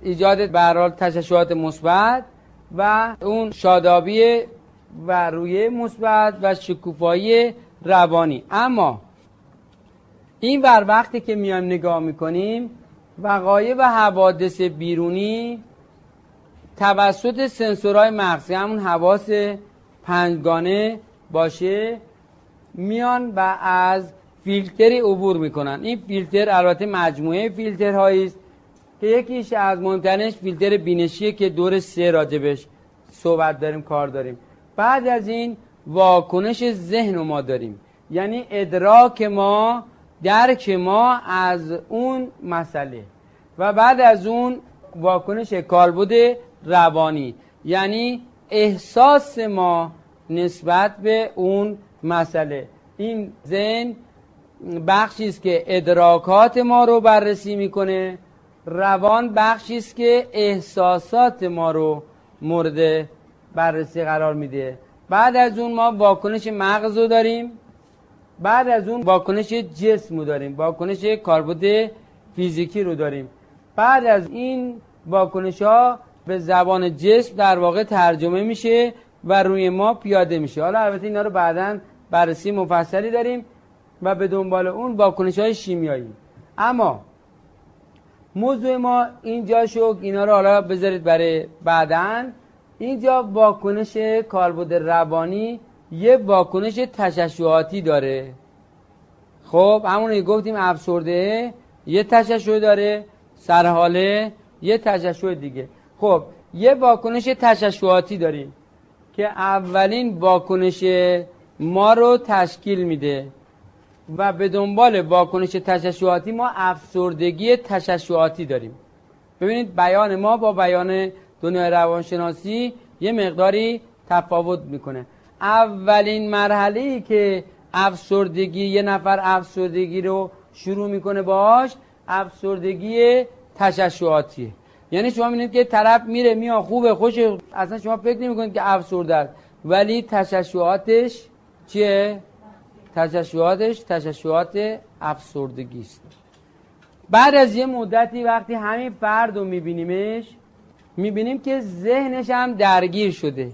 ایجاد به هر حال تششعات مثبت و اون شادابی و روی مثبت و شکوفایی روانی. اما این ور وقتی که میایم نگاه می‌کنیم وقایع و حوادث بیرونی توسط سنسورهای مغزی همون حواس پنجگانه باشه میان و از فیلتری عبور می‌کنن. این فیلتر البته مجموعه فیلترهایی است که یکیش از مهمترینش فیلتر بینشیه که دور سه راجبش صحبت داریم کار داریم. بعد از این واکنش ذهن ما داریم. یعنی ادراک ما درک ما از اون مسئله. و بعد از اون واکنش کالبد روانی. یعنی احساس ما نسبت به اون مسئله. این ذهن بخشی است که ادراکات ما رو بررسی می‌کنه. روان بخشی است که احساسات ما رو مورد بررسی قرار میده. بعد از اون ما واکنش مغز رو داریم. بعد از اون واکنش جسم رو داریم واکنش کاربرد فیزیکی رو داریم. بعد از این واکنش ها به زبان جسم در واقع ترجمه میشه و روی ما پیاده میشه. حالا البته اینا رو بعدا بررسی مفصلی داریم و به دنبال اون واکنش های شیمیایی. اما موضوع ما اینجا شو اینا رو حالا بذارید برای بعدا. اینجا واکنش کاربرد روانی یه واکنش تششعاتی داره. خب همون گفتیم افسرده یه تششع داره سرحاله یه تششع دیگه. خب یه واکنش تششعاتی داریم که اولین واکنش ما رو تشکیل میده و به دنبال واکنش تششعاتی ما افسردگی تششعاتی داریم. ببینید بیان ما با بیان دنیای روانشناسی یه مقداری تفاوت می‌کنه. اولین مرحله ای که افسردگی یه نفر افسردگی رو شروع می‌کنه باش افسردگی تششعاتیه یعنی شما می‌بینید که طرف میره میاد خوبه خوشه اصلا شما فکر نمی‌کنید که افسرده است. ولی تششعاتش چیه؟ تششعاتش تششعات افسردگی است. بعد از یه مدتی وقتی همین فرد رو میبینیمش می‌بینیم که ذهنش هم درگیر شده.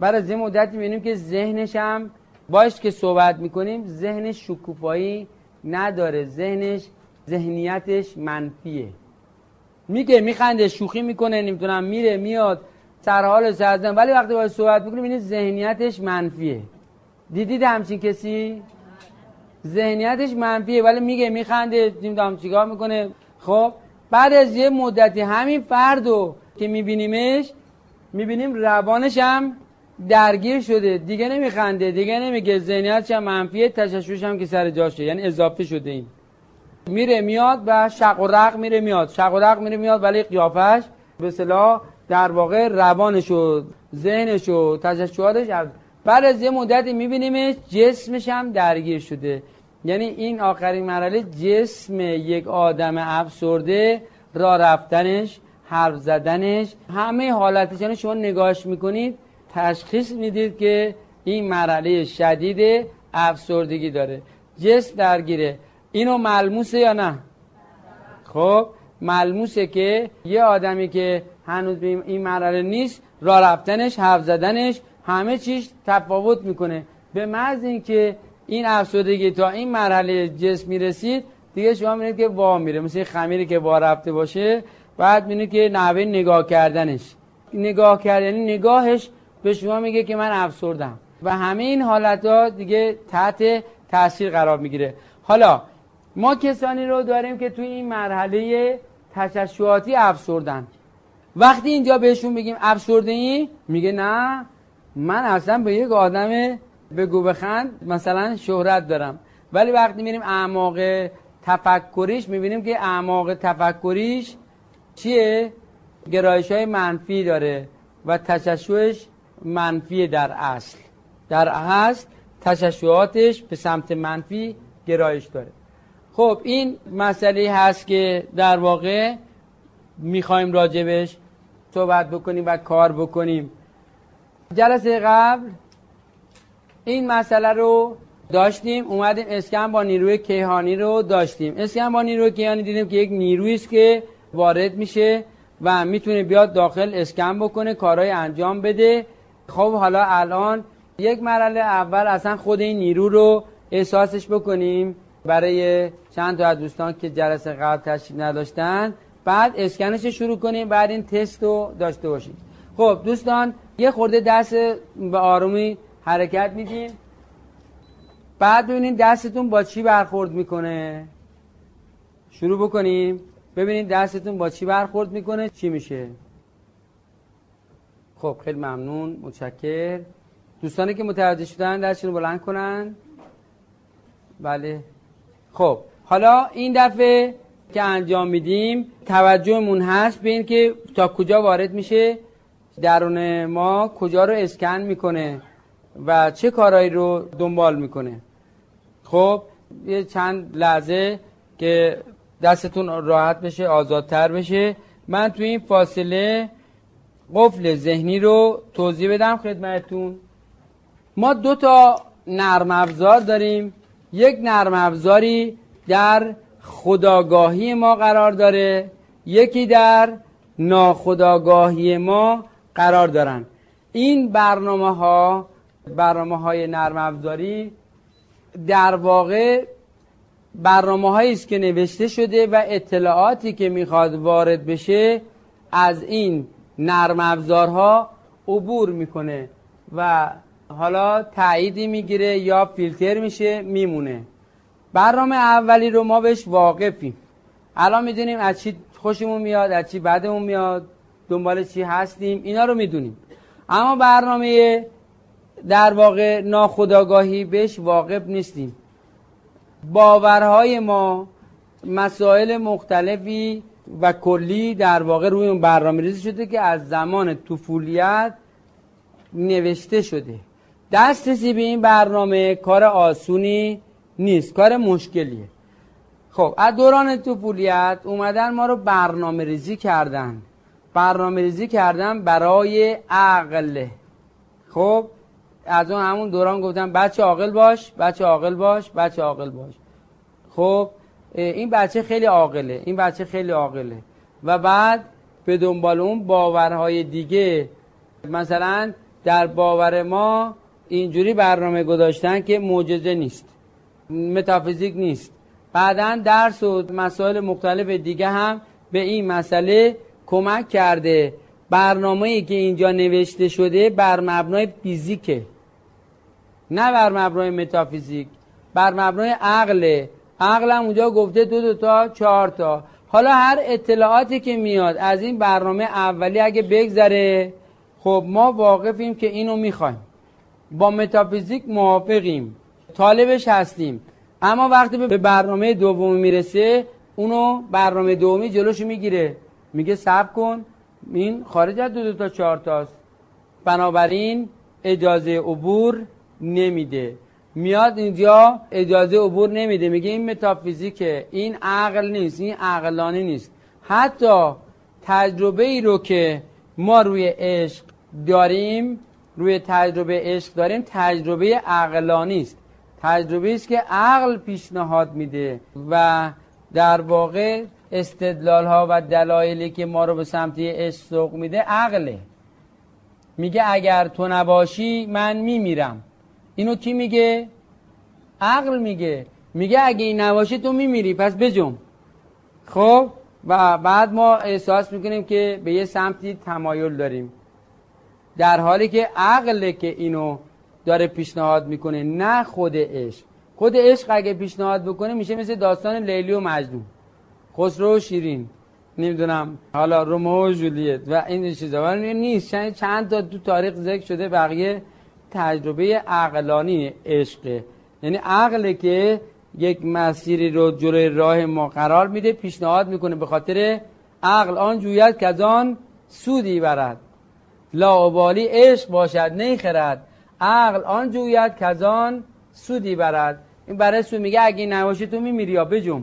بعد از یه مدتی می‌بینیم که ذهنش هم باش که صحبت می‌کنیم ذهنش شکوفایی نداره. ذهنش ذهنیتش منفیه. میگه میخنده شوخی می‌کنه نمی‌تونم میره میاد سرحال سرزن ولی وقتی باید صحبت می‌کنه ببینید ذهنیتش منفیه. دیدید همچین کسی؟ ذهنیتش منفیه. ولی میگه میخنده نمی‌دونم چیکار می‌کنه. خب بعد از یه مدتی همین فردو که میبینیمش می‌بینیم روانش هم درگیر شده. دیگه نمیخنده. دیگه نمیگه ذهنیتش هم منفیه تششوش هم که سر جاشه یعنی اضافه شده این. میره میاد و شق و رق میره میاد. شق و رق میره میاد ولی قیافش به صلاح در واقع روانش و ذهنش و تششعاتش بعد از یه مدتی میبینیمش جسمش هم درگیر شده. یعنی این آخرین مرحله جسم یک آدم افسرده را رفتنش حرف زدنش همه حالتش. یعنی شما نگاهش می‌کنید تشخیص می‌دید که این مرحله شدید افسردگی داره. جسم درگیره. اینو ملموسه یا نه؟ خب ملموسه که یه آدمی که هنوز به این مرحله نیست را رفتنش حرف زدنش همه چیز تفاوت می‌کنه. به محض اینکه این افسردگی تا این مرحله جسم می‌رسید دیگه شما می‌بینید که وا میره. مثل خمیری که وا رفته باشه بعد می‌بینید که نحوه نگاه کردنش. نگاه کردن یعنی نگاهش به شما میگه که من افسردم. و همه این حالت ها دیگه تحت تاثیر قرار می‌گیره. حالا ما کسانی رو داریم که توی این مرحله تششعاتی افسردن. وقتی اینجا بهشون بگیم افسرده ای میگه نه من اصلا به یک آدم بگو بخند مثلا شهرت دارم. ولی وقتی میریم اعماق تفکریش می‌بینیم که اعماق تفکریش چیه؟ گرایش های منفی داره و تششعش منفی در اصل. در اصل تششعاتش به سمت منفی گرایش داره. خب این مسئله هست که در واقع می‌خوایم راجبش صحبت بکنیم و کار بکنیم. جلسه قبل این مسئله رو داشتیم اومدیم اسکن با نیروی کیهانی رو داشتیم. اسکن با نیروی کیهانی دیدیم که یک نیرویی است که وارد میشه و می‌تونه بیاد داخل اسکن بکنه کارهای انجام بده. خب حالا الان یک مرحله اول اصلا خود این نیرو رو احساسش بکنیم برای چند تا از دوستان که جلسه قبل تشریف نداشتن. بعد اسکنش شروع کنیم بعد این تست رو داشته باشیم. خب دوستان یه خورده دست به آرومی حرکت میدیم. بعد ببینید دستتون با چی برخورد می‌کنه. شروع بکنیم. ببینید دستتون با چی برخورد می‌کنه چی میشه. خب خیلی ممنون متشکر. دوستانی که متوجه شدن دستشون بلند کنن. بله. خب حالا این دفعه که انجام میدیم توجهمون هست به این که تا کجا وارد میشه. درون ما کجا رو اسکن می‌کنه و چه کارهایی رو دنبال می‌کنه. خب یه چند لحظه که دستتون راحت بشه آزادتر بشه. من تو این فاصله قفل ذهنی رو توضیح بدم خدمتتون. ما دو تا نرم افزار داریم. یک نرم افزاری در خداگاهی ما قرار داره. یکی در ناخداگاهی ما قرار دارن. این برنامه ها برنامه های نرم افزاری در واقع برنامه هایی است که نوشته شده و اطلاعاتی که می‌خواد وارد بشه از این نرم افزارها عبور می‌کنه و حالا تاییدی می‌گیره یا فیلتر میشه میمونه. برنامه اولی رو ما بهش واقفیم. الان می‌دونیم از چی خوشمون میاد از چی بدمون میاد دنبال چی هستیم اینا رو می‌دونیم. اما برنامه در واقع ناخداگاهی بهش واقف نیستیم. باورهای ما مسائل مختلفی و کلی در واقع روی اون برنامه ریزی شده که از زمان طفولیت نوشته شده. دسترسی به این برنامه کار آسونی نیست کار مشکلیه. خب از دوران طفولیت اومدن ما رو برنامه ریزی کردن. برنامه ریزی کردن برای عقل. خب از اون همون دوران گفتم بچه عاقل باش بچه عاقل باش بچه عاقل باش. خب این بچه خیلی عاقله. این بچه خیلی عاقله. و بعد به دنبال اون باورهای دیگه مثلا در باور ما اینجوری برنامه گذاشتن که معجزه نیست متافیزیک نیست. بعدا درس و مسائل مختلف دیگه هم به این مسئله کمک کرده. برنامه ای که اینجا نوشته شده بر مبنای فیزیکه. نه بر مبنای متافیزیک. بر مبنای عقله. عقل هم اونجا گفته دو دو تا چهار تا. حالا هر اطلاعاتی که میاد از این برنامه اولی اگه بگذره خب ما واقفیم که اینو می‌خوایم. با متافیزیک موافقیم. طالبش هستیم. اما وقتی به برنامه دومی می‌رسه اونو برنامه دومی جلوشو می‌گیره. میگه سب کن این خارج از دو, دو تا چهار تاست. بنابراین اجازه عبور نمیده. میاد اینجا اجازه عبور نمیده. میگه این متافیزیکه. این عقل نیست. این عقلانی نیست. حتی تجربه ای رو که ما روی عشق داریم روی تجربه عشق داریم تجربه عقلانی است. تجربه است که عقل پیشنهاد میده و در واقع استدلال ها و دلایلی که ما رو به سمت عشق سوق میده عقله. میگه اگر تو نباشی من میمیرم. اینو کی میگه؟ عقل میگه. میگه اگه این نباشی تو میمیری. پس بجم. خب؟ و بعد ما احساس می‌کنیم که به یه سمتی تمایل داریم. در حالی که عقل که اینو داره پیشنهاد می‌کنه نه خود عشق. خود عشق اگه پیشنهاد بکنه میشه مثل داستان لیلی و مجنون. خسرو و شیرین. نمی‌دونم. حالا رومو و جولیت. و این چیزا. ولی نیست. چند تا تو تاریخ ذکر شده بقیه تجربه عقلانی عشقه یعنی عقل که یک مسیری رو جلوی راه ما قرار میده پیشنهاد می‌کنه به خاطر عقل. آن جوید که از آن سودی برد. لاوبالی عشق باشد نیخرد عقل آن جوید که از آن سودی برد. این برای سو میگه اگه نباشه تو میمیری یا بجم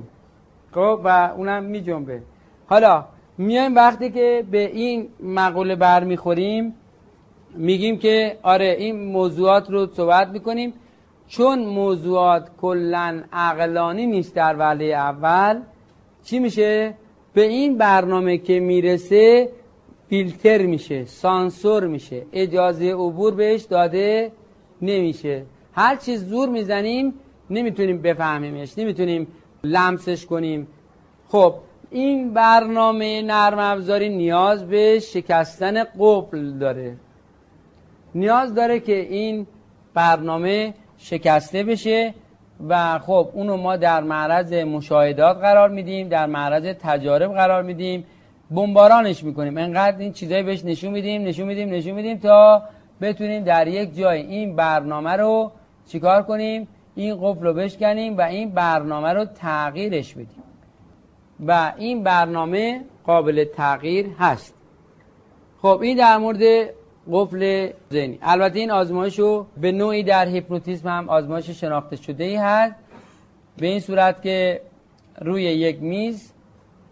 خب و اونم میجنبه. حالا میایم وقتی که به این مقوله برمیخوریم. میگیم که آره این موضوعات رو صحبت می‌کنیم. چون موضوعات کلا عقلانی نیست در وله اول چی میشه؟ به این برنامه که می‌رسه فیلتر میشه سانسور میشه. اجازه عبور بهش داده نمیشه. هر چیز زور می‌زنیم نمی‌تونیم بفهمیمش نمی‌تونیم لمسش کنیم. خب این برنامه نرم افزاری نیاز به شکستن قفل داره. نیاز داره که این برنامه شکسته بشه و خب اونو ما در معرض مشاهدات قرار میدیم در معرض تجارب قرار میدیم. بمبارانش می‌کنیم. انقدر این چیزایی بهش نشون میدیم نشون میدیم نشون میدیم تا بتونیم در یک جای این برنامه رو چیکار کنیم؟ این قفل رو بشکنیم و این برنامه رو تغییرش بدیم. و این برنامه قابل تغییر هست. خب این در مورد قفل ذهنی البته این آزمایش رو به نوعی در هیپنوتیزم هم آزمایش شناخته شده ای هست. به این صورت که روی یک میز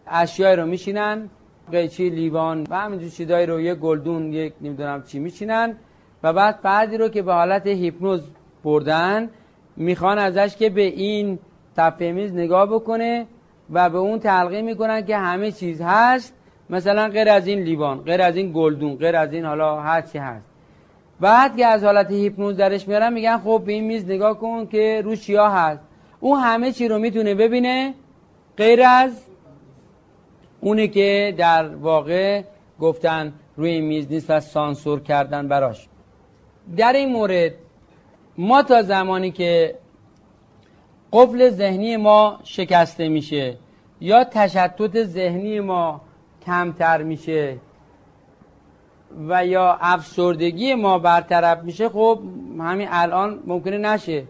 اشیای رو میشینن قیچی لیوان و همینجور چیزایی رو یک گلدون یک نمی‌دونم چی میشینن و بعد فردی رو که به حالت هیپنوز بردن می‌خوان ازش که به این صفحه میز نگاه بکنه و به اون تلقی می‌کنن که همه چیز هست. مثلا غیر از این لیوان غیر از این گلدون غیر از این حالا هر چی هست. بعد که از حالت هیپنوز درش میارن میگن خب به این میز نگاه کن که رو چیا هست. اون همه چی رو می‌تونه ببینه غیر از اونه که در واقع گفتن روی میز نیست و سانسور کردن براش. در این مورد ما تا زمانی که قفل ذهنی ما شکسته میشه یا تشتت ذهنی ما کمتر میشه و یا افسردگی ما برطرف میشه خب همین الان ممکنه نشه.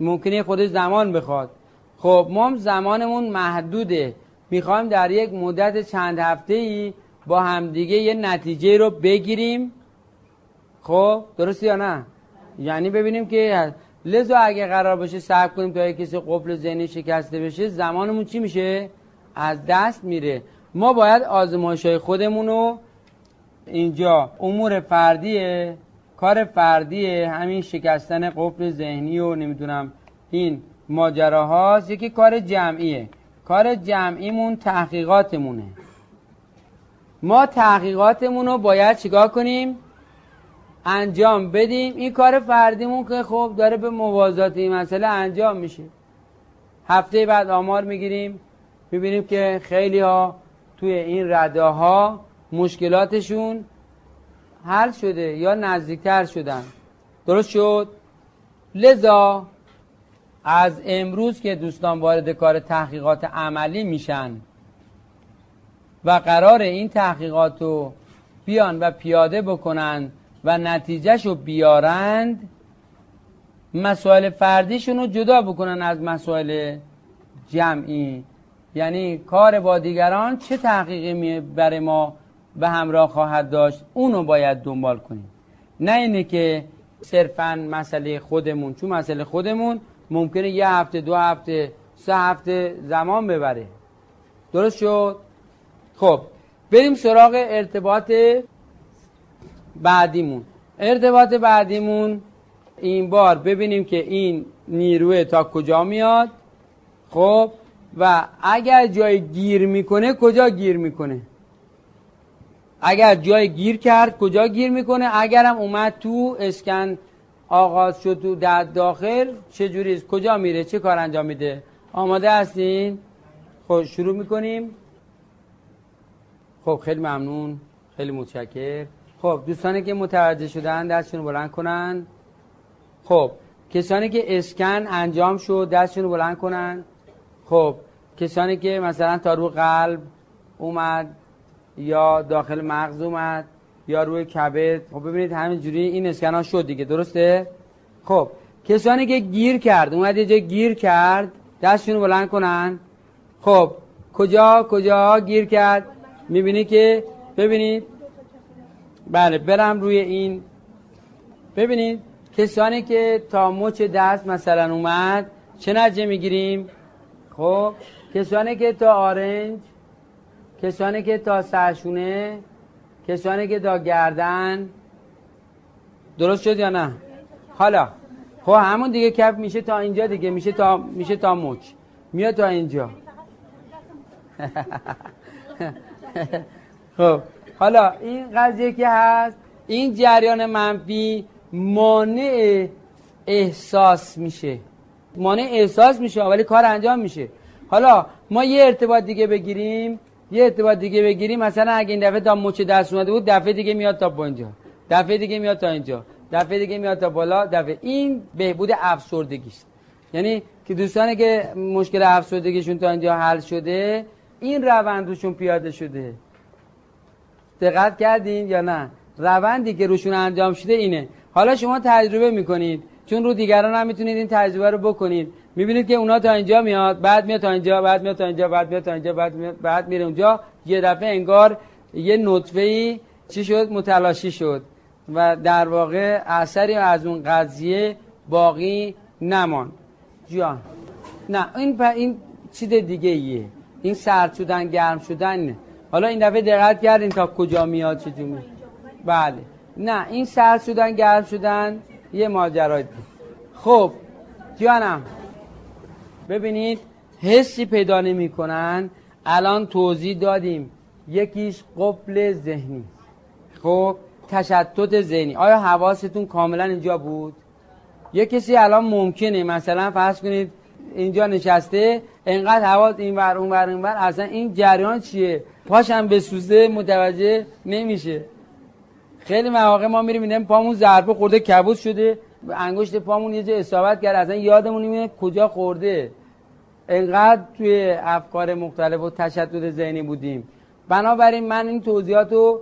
ممکنه خودش زمان بخواد. خب ما زمانمون محدوده. می‌خوایم در یک مدت چند هفته ای با همدیگه یه نتیجه رو بگیریم. خب درست یا نه؟ یعنی ببینیم که لذا اگه قرار باشه صبر کنیم تا کسی قفل ذهنی شکسته بشه زمانمون چی میشه؟ از دست میره. ما باید آزمایش های خودمون رو اینجا امور فردیه کار فردیه همین شکستن قفل ذهنی و نمی‌دونم این ماجراهاست. یکی کار جمعیه. کار جمعیمون تحقیقاتمونه. ما تحقیقاتمون رو باید چیکار کنیم؟ انجام بدیم. این کار فردیمون که خب داره به موازات این مسئله انجام میشه. هفته بعد آمار می‌گیریم. می‌بینیم که خیلی ها توی این رده ها مشکلاتشون حل شده یا نزدیکتر شدن. درست شد؟ لذا از امروز که دوستان وارد کار تحقیقات عملی میشن و قرار این تحقیقات رو بیان و پیاده بکنن و نتیجهش رو بیارند مسائل فردیشون رو جدا بکنن از مسائل جمعی. یعنی کار با دیگران چه تحقیقی برای ما به همراه خواهد داشت؟ اونو باید دنبال کنیم. نه اینه که صرفا مسئله خودمون. چون مسئله خودمون ممکنه یه هفته دو هفته سه هفته زمان ببره. درست شد؟ خب بریم سراغ ارتباط بعدیمون. ارتباط بعدیمون این بار ببینیم که این نیروه تا کجا میاد. خب و اگر جای گیر می‌کنه کجا گیر می‌کنه؟ اگر جای گیر کرد کجا گیر می‌کنه؟ اگرم اومد تو اسکن آغاز شد تو در داخل چه جوری کجا میره؟ چه کار انجام میده؟ آماده هستین؟ خب شروع می‌کنیم. خب خیلی ممنون. خیلی متشکر. خب دوستانی که متوجه شدن دستشون بلند کنن. خب کسانی که اسکن انجام شد دستشون بلند کنن. خب کسانی که مثلا تا رو قلب اومد یا داخل مغز اومد یا روی کبد خب ببینید همینجوری این اسکن ها شد دیگه درسته؟ خب کسانی که گیر کرد اومد یه گیر کرد دستشون بلند کنن. خب کجا کجا گیر کرد؟ می‌بینی که ببینید. بله برم روی این. ببینید کسانی که تا مچ دست مثلا اومد چه نجه می‌گیریم؟ خب کسانی که تا آرنج کسانی که تا سرشونه کسانی که تا گردن درست شد یا نه؟ حالا خب همون دیگه کف میشه تا اینجا دیگه میشه تا میشه تا مچ. میاد تا اینجا. [laughs] خب حالا این قضیه که هست این جریان منفی مانع احساس میشه. مانع احساس میشه ولی کار انجام میشه. حالا ما یه ارتباط دیگه بگیریم یه ارتباط دیگه بگیریم. مثلا اگه این دفعه تا مچ دست اومده بود دفعه دیگه میاد تا اینجا. دفعه دیگه میاد تا اینجا. دفعه دیگه میاد تا بالا. دفعه. این بهبود افسردگی است یعنی که دوستانی که مشکل افسردگیشون تا اینجا حل شده این روند روشون پیاده شده. دقت کردین یا نه؟ روندی که روشون انجام شده اینه. حالا شما تجربه می‌کنید. چون رو دیگران هم می‌تونید این تجربه رو بکنید. می‌بینید که اونا تا اینجا میاد بعد میاد تا اینجا بعد میاد تا اینجا بعد میاد تا اینجا بعد میاد بعد میره اونجا. یه دفعه انگار یه نطفه ای چی شد؟ متلاشی شد. و در واقع اثری از اون قضیه باقی نمان جان نه این این چیز دیگه ایه. این سرد شدن گرم شدن حالا این دفعه دقت کردین تا کجا میاد چه بله. نه این سرد شدن گرم شدن یه ماجرای خب جانم ببینید حسی پیدا نمی‌کنن. الان توضیح دادیم یکیش قبل ذهنی. خب تشتت ذهنی. آیا حواستون کاملا اینجا بود؟ یه کسی الان ممکنه مثلا فرض کنید اینجا نشسته انقدر حواس این ور اون ور این ور اصلا این جریان چیه؟ پاشم به سوزه متوجه نمیشه. خیلی مواقع ما میریم می‌بینیم پامون ضربه خورده کبوس شده. انگشت پامون یه جا اصابت کرد. اصلا یادمون نمیاد کجا خورده. انقدر توی افکار مختلف و تشدد ذهنی بودیم. بنابراین من این توضیحات رو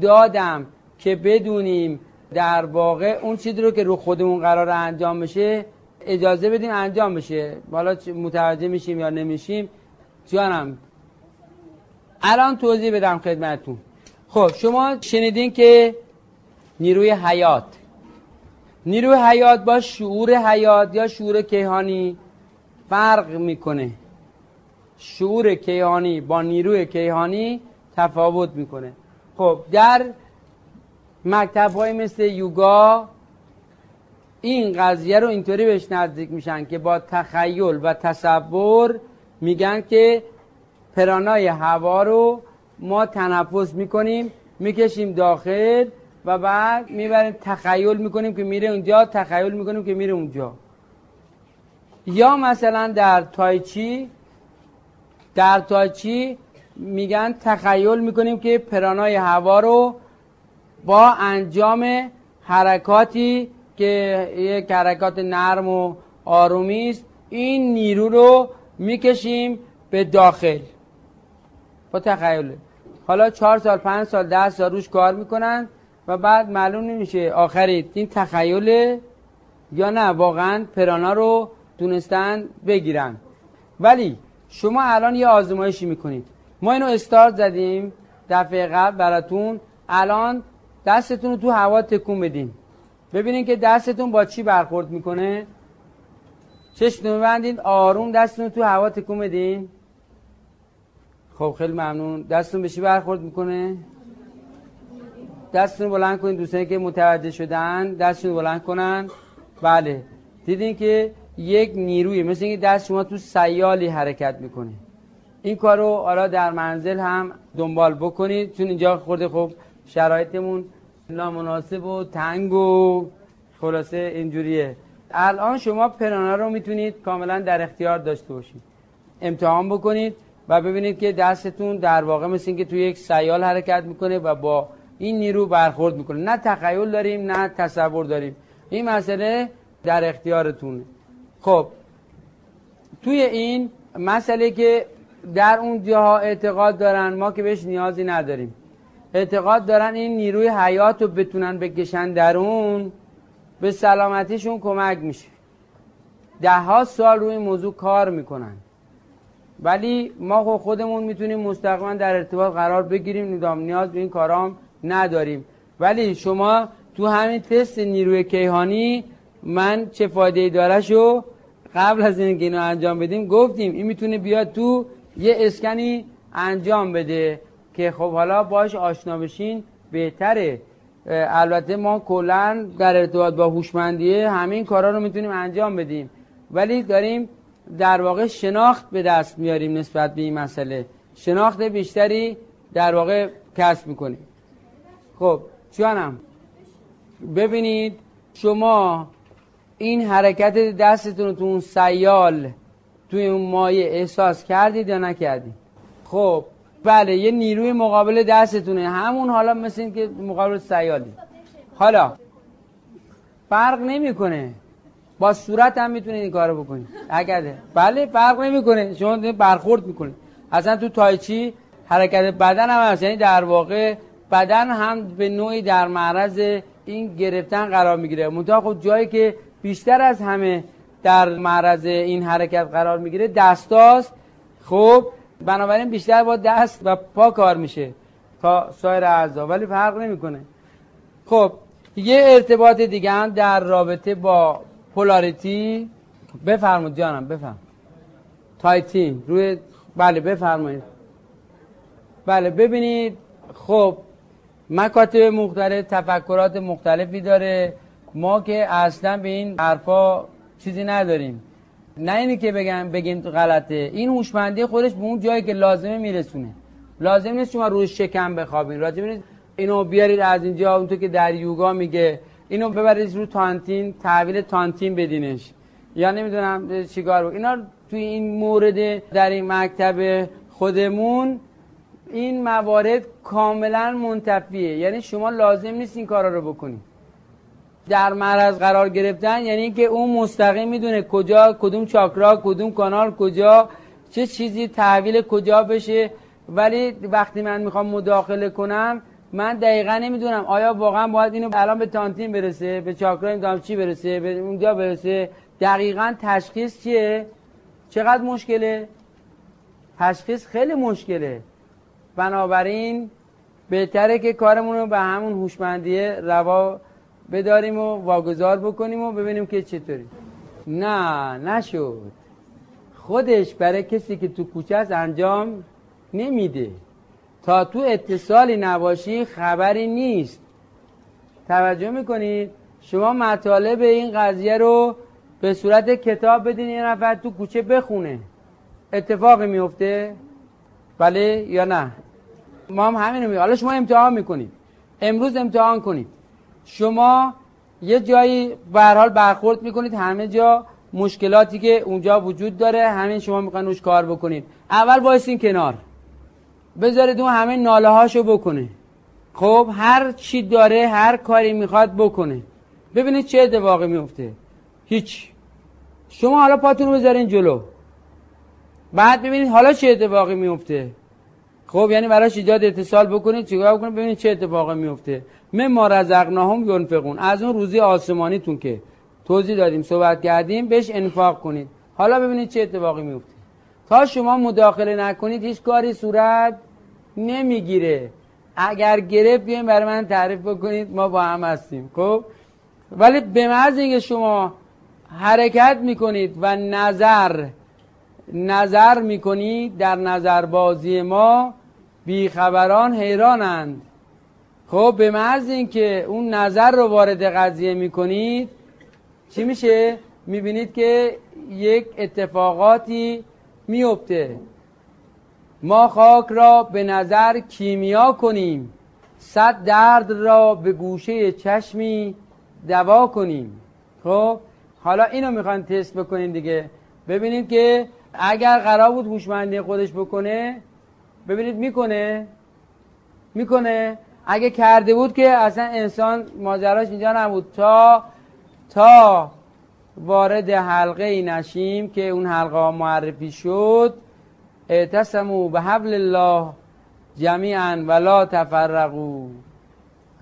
دادم که بدونیم در واقع اون چیزی رو که رو خودمون قرار انجام بشه اجازه بدیم انجام بشه. حالا متوجه میشیم یا نمیشیم؟ جانم. الان توضیح بدم خدمتون خب شما شنیدین که نیروی حیات. نیروی حیات با شعور حیات یا شعور کیهانی فرق می‌کنه. شعور کیهانی با نیروی کیهانی تفاوت می‌کنه. خب در مکتب های مثل یوگا این قضیه رو اینطوری بهش نزدیک میشن که با تخیل و تصور میگن که پرانای هوا رو ما تنفس می‌کنیم می‌کشیم داخل و بعد می‌بریم تخیل می‌کنیم که میره اونجا تخیل می‌کنیم که میره اونجا. یا مثلا در تایچی در تایچی میگن تخیل می‌کنیم که پرانای هوا رو با انجام حرکاتی که یک حرکات نرم و آرومی است این نیرو رو می‌کشیم به داخل. با تخیل. حالا چهار سال پنج سال ده سال روش کار می‌کنن. و بعد معلوم نمیشه آخری این تخیله یا نه واقعا پرانا رو تونستن بگیرن. ولی شما الان یه آزمایشی می‌کنید. ما اینو استارت زدیم دفعه قبل براتون. الان دستتون رو تو هوا تکون بدین. ببینین که دستتون با چی برخورد می‌کنه. چشتون بندین آروم دستتون تو هوا تکون بدین. خب خیلی ممنون. دستتون به چی برخورد می‌کنه؟ دستتون بلند کنین. دوستانی که متوجه شدن دستتون بلند کنن. بله. دیدین که یک نیروی مثل اینکه دست شما تو سیالی حرکت می‌کنه. این کار رو حالا در منزل هم دنبال بکنید. چون اینجا خورده خب شرایطمون نامناسب و تنگ و خلاصه اینجوریه. الان شما پرانا رو می‌تونید کاملا در اختیار داشته باشید. امتحان بکنید و ببینید که دستتون در واقع مثل اینکه توی یک سیال حرکت می‌کنه و با این نیرو برخورد می‌کنه. نه تخیل داریم نه تصور داریم. این مسئله در اختیارتونه. خب توی این مسئله که در اون جاها اعتقاد دارن ما که بهش نیازی نداریم. اعتقاد دارن این نیروی حیات رو بتونن بکشن درون به سلامتیشون کمک میشه. ده ها سال روی موضوع کار می‌کنن. ولی ما خودمون می‌تونیم مستقیما در ارتباط قرار بگیریم. نیاز به این کارام نداریم. ولی شما تو همین تست نیروی کیهانی من چه فایده داره شو قبل از اینکه اینو انجام بدیم گفتیم. این می‌تونه بیاد تو یه اسکنی انجام بده که خب حالا باش آشنا بشین بهتره. البته ما کلا در ارتباط با هوشمندیه همین کارا رو می‌تونیم انجام بدیم. ولی داریم در واقع شناخت به دست میاریم نسبت به این مسئله. شناخت بیشتری در واقع کسب می‌کنیم. خب جانم ببینید شما این حرکت دستتون رو تو اون سیال توی اون مایه احساس کردید یا نکردید؟ خب بله یه نیروی مقابل دستتونه. همون حالا مثل این که مقابل سیالی. حالا فرق نمی‌کنه. با صورت هم می‌تونید این کارو بکنید. اگر بله فرق نمی‌کنه. شما برخورد می‌کنید. اصلا تو تایچی حرکت بدن هم هست. یعنی در واقع بدن هم به نوعی در معرض این گرفتن قرار می‌گیره. منتها خب جایی که بیشتر از همه در معرض این حرکت قرار می‌گیره دستاست. خب بنابراین بیشتر با دست و پا کار میشه تا سایر اعضا. ولی فرق نمی‌کنه. خب یه ارتباط دیگه هم در رابطه با پولاریتی. بفرمایید جانم بفرم تایتین روی بله بفرمایید. بله ببینید. خب مکاتب مختلف تفکرات مختلفی داره. ما که اصلا به این حرفا چیزی نداریم. نه اینی که بگم بگیم غلطه. این هوشمندی خودش به اون جایی که لازمه میرسونه. لازم نیست شما روی شکم بخوابین. لازم نیست اینو بیارید از اینجا اونطور که در یوگا میگه. اینو ببرید رو تانتین تحویل تانتین بدینش. یا نمی‌دونم چیکار اینا توی این مورد در این مکتب خودمون این موارد کاملا منتفیه یعنی شما لازم نیست این کارا رو بکنید در معرض قرار گرفتن یعنی اینکه اون مستقیم می‌دونه کجا کدوم چاکرا کدوم کانال کجا چه چیزی تحویل کجا بشه. ولی وقتی من می‌خوام مداخله کنم من دقیقا نمی‌دونم آیا واقعا باید اینو الان به تانتین برسه به چاکرا نمی‌دونم چی برسه به اونجا برسه. دقیقا تشخیص چیه؟ چقدر مشکله؟ تشخیص خیلی مشکله. بنابراین بهتره که کارمون رو به همون هوشمندی روا بداریم و واگذار بکنیم و ببینیم که چطوری. نه نشد. خودش برای کسی که تو کوچه است انجام نمیده. تا تو اتصالی نباشی خبری نیست. توجه می‌کنید؟ شما مطالب این قضیه رو به صورت کتاب بدین یه نفر تو کوچه بخونه. اتفاقی میفته بله یا نه؟ ما هم همین رو حالا شما امتحان می‌کنید. امروز امتحان کنید. شما یه جایی به حال برخورد می‌کنید. همه جا مشکلاتی که اونجا وجود داره همین شما می‌خواین روش کار بکنید. اول بایستین کنار. بذارید اون همه ناله هاشو بکنه. خب هر چی داره هر کاری می‌خواد بکنه. ببینید چه اتفاقی میفته هیچ. شما حالا پاتون رو بذارین جلو. بعد ببینید حالا چه اتفاقی میفته خب یعنی براش ایجاد اتصال بکنید چیکار بکنید ببینید چه اتفاقی میفته. من ما رزقناهم ینفقون. از اون روزی آسمانیتون که توضیح دادیم صحبت کردیم بهش انفاق کنید. حالا ببینید چه اتفاقی میفته. تا شما مداخله نکنید هیچ کاری صورت نمی‌گیره. اگر گرفت بیاین برای من تعریف بکنید. ما با هم هستیم خب؟ ولی به محض اینکه شما حرکت می‌کنید و نظر نظر می‌کنید در نظربازی ما بیخبران حیرانند. خب به محض اینکه اون نظر رو وارد قضیه می‌کنید چی میشه؟ می‌بینید که یک اتفاقاتی میفته ما خاک را به نظر کیمیا کنیم. صد درد را به گوشه چشمی دوا کنیم. خب حالا اینو می‌خوان تست بکنیم دیگه. ببینید که اگر قرار بود هوشمندی خودش بکنه ببینید می‌کنه. می‌کنه. اگه کرده بود که اصلا انسان ماجراش اینجا نبود. تا تا وارد حلقه ای نشیم که اون حلقه معرفی شد. اعتصمو به حبل الله جمیعا ولا تفرقو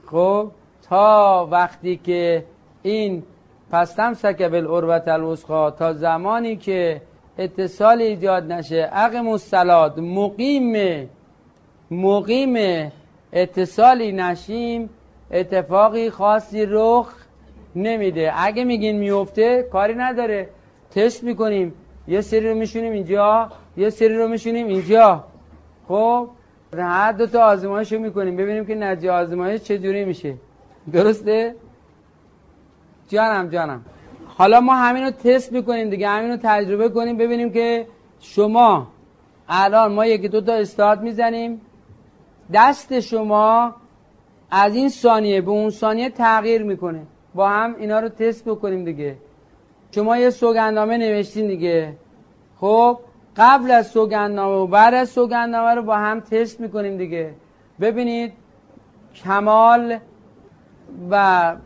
خب تا وقتی که این پستم سکب العروت الوسخا تا زمانی که اتصال ایجاد نشه. عقم الصلات. مقیم مقیم اتصالی نشیم. اتفاقی خاصی رخ نمیده. اگه میگین میفته کاری نداره. تست می‌کنیم. یه سری رو میشونیم اینجا یه سری رو میشونیم اینجا. خب هر دو تا آزمایش رو می‌کنیم. ببینیم که نتیجه آزمایش چجوری میشه. درسته؟ جانم جانم. حالا ما همین رو تست می‌کنیم دیگه همین رو تجربه کنیم ببینیم که شما الان ما یکی دو تا استارت می‌زنیم. دست شما از این ثانیه به اون ثانیه تغییر می‌کنه. با هم اینا رو تست بکنیم دیگه. شما یه سوگندنامه نوشتین دیگه. خب قبل از سوگندنامه و بعد از سوگندنامه رو با هم تست می‌کنیم دیگه. ببینید کمال و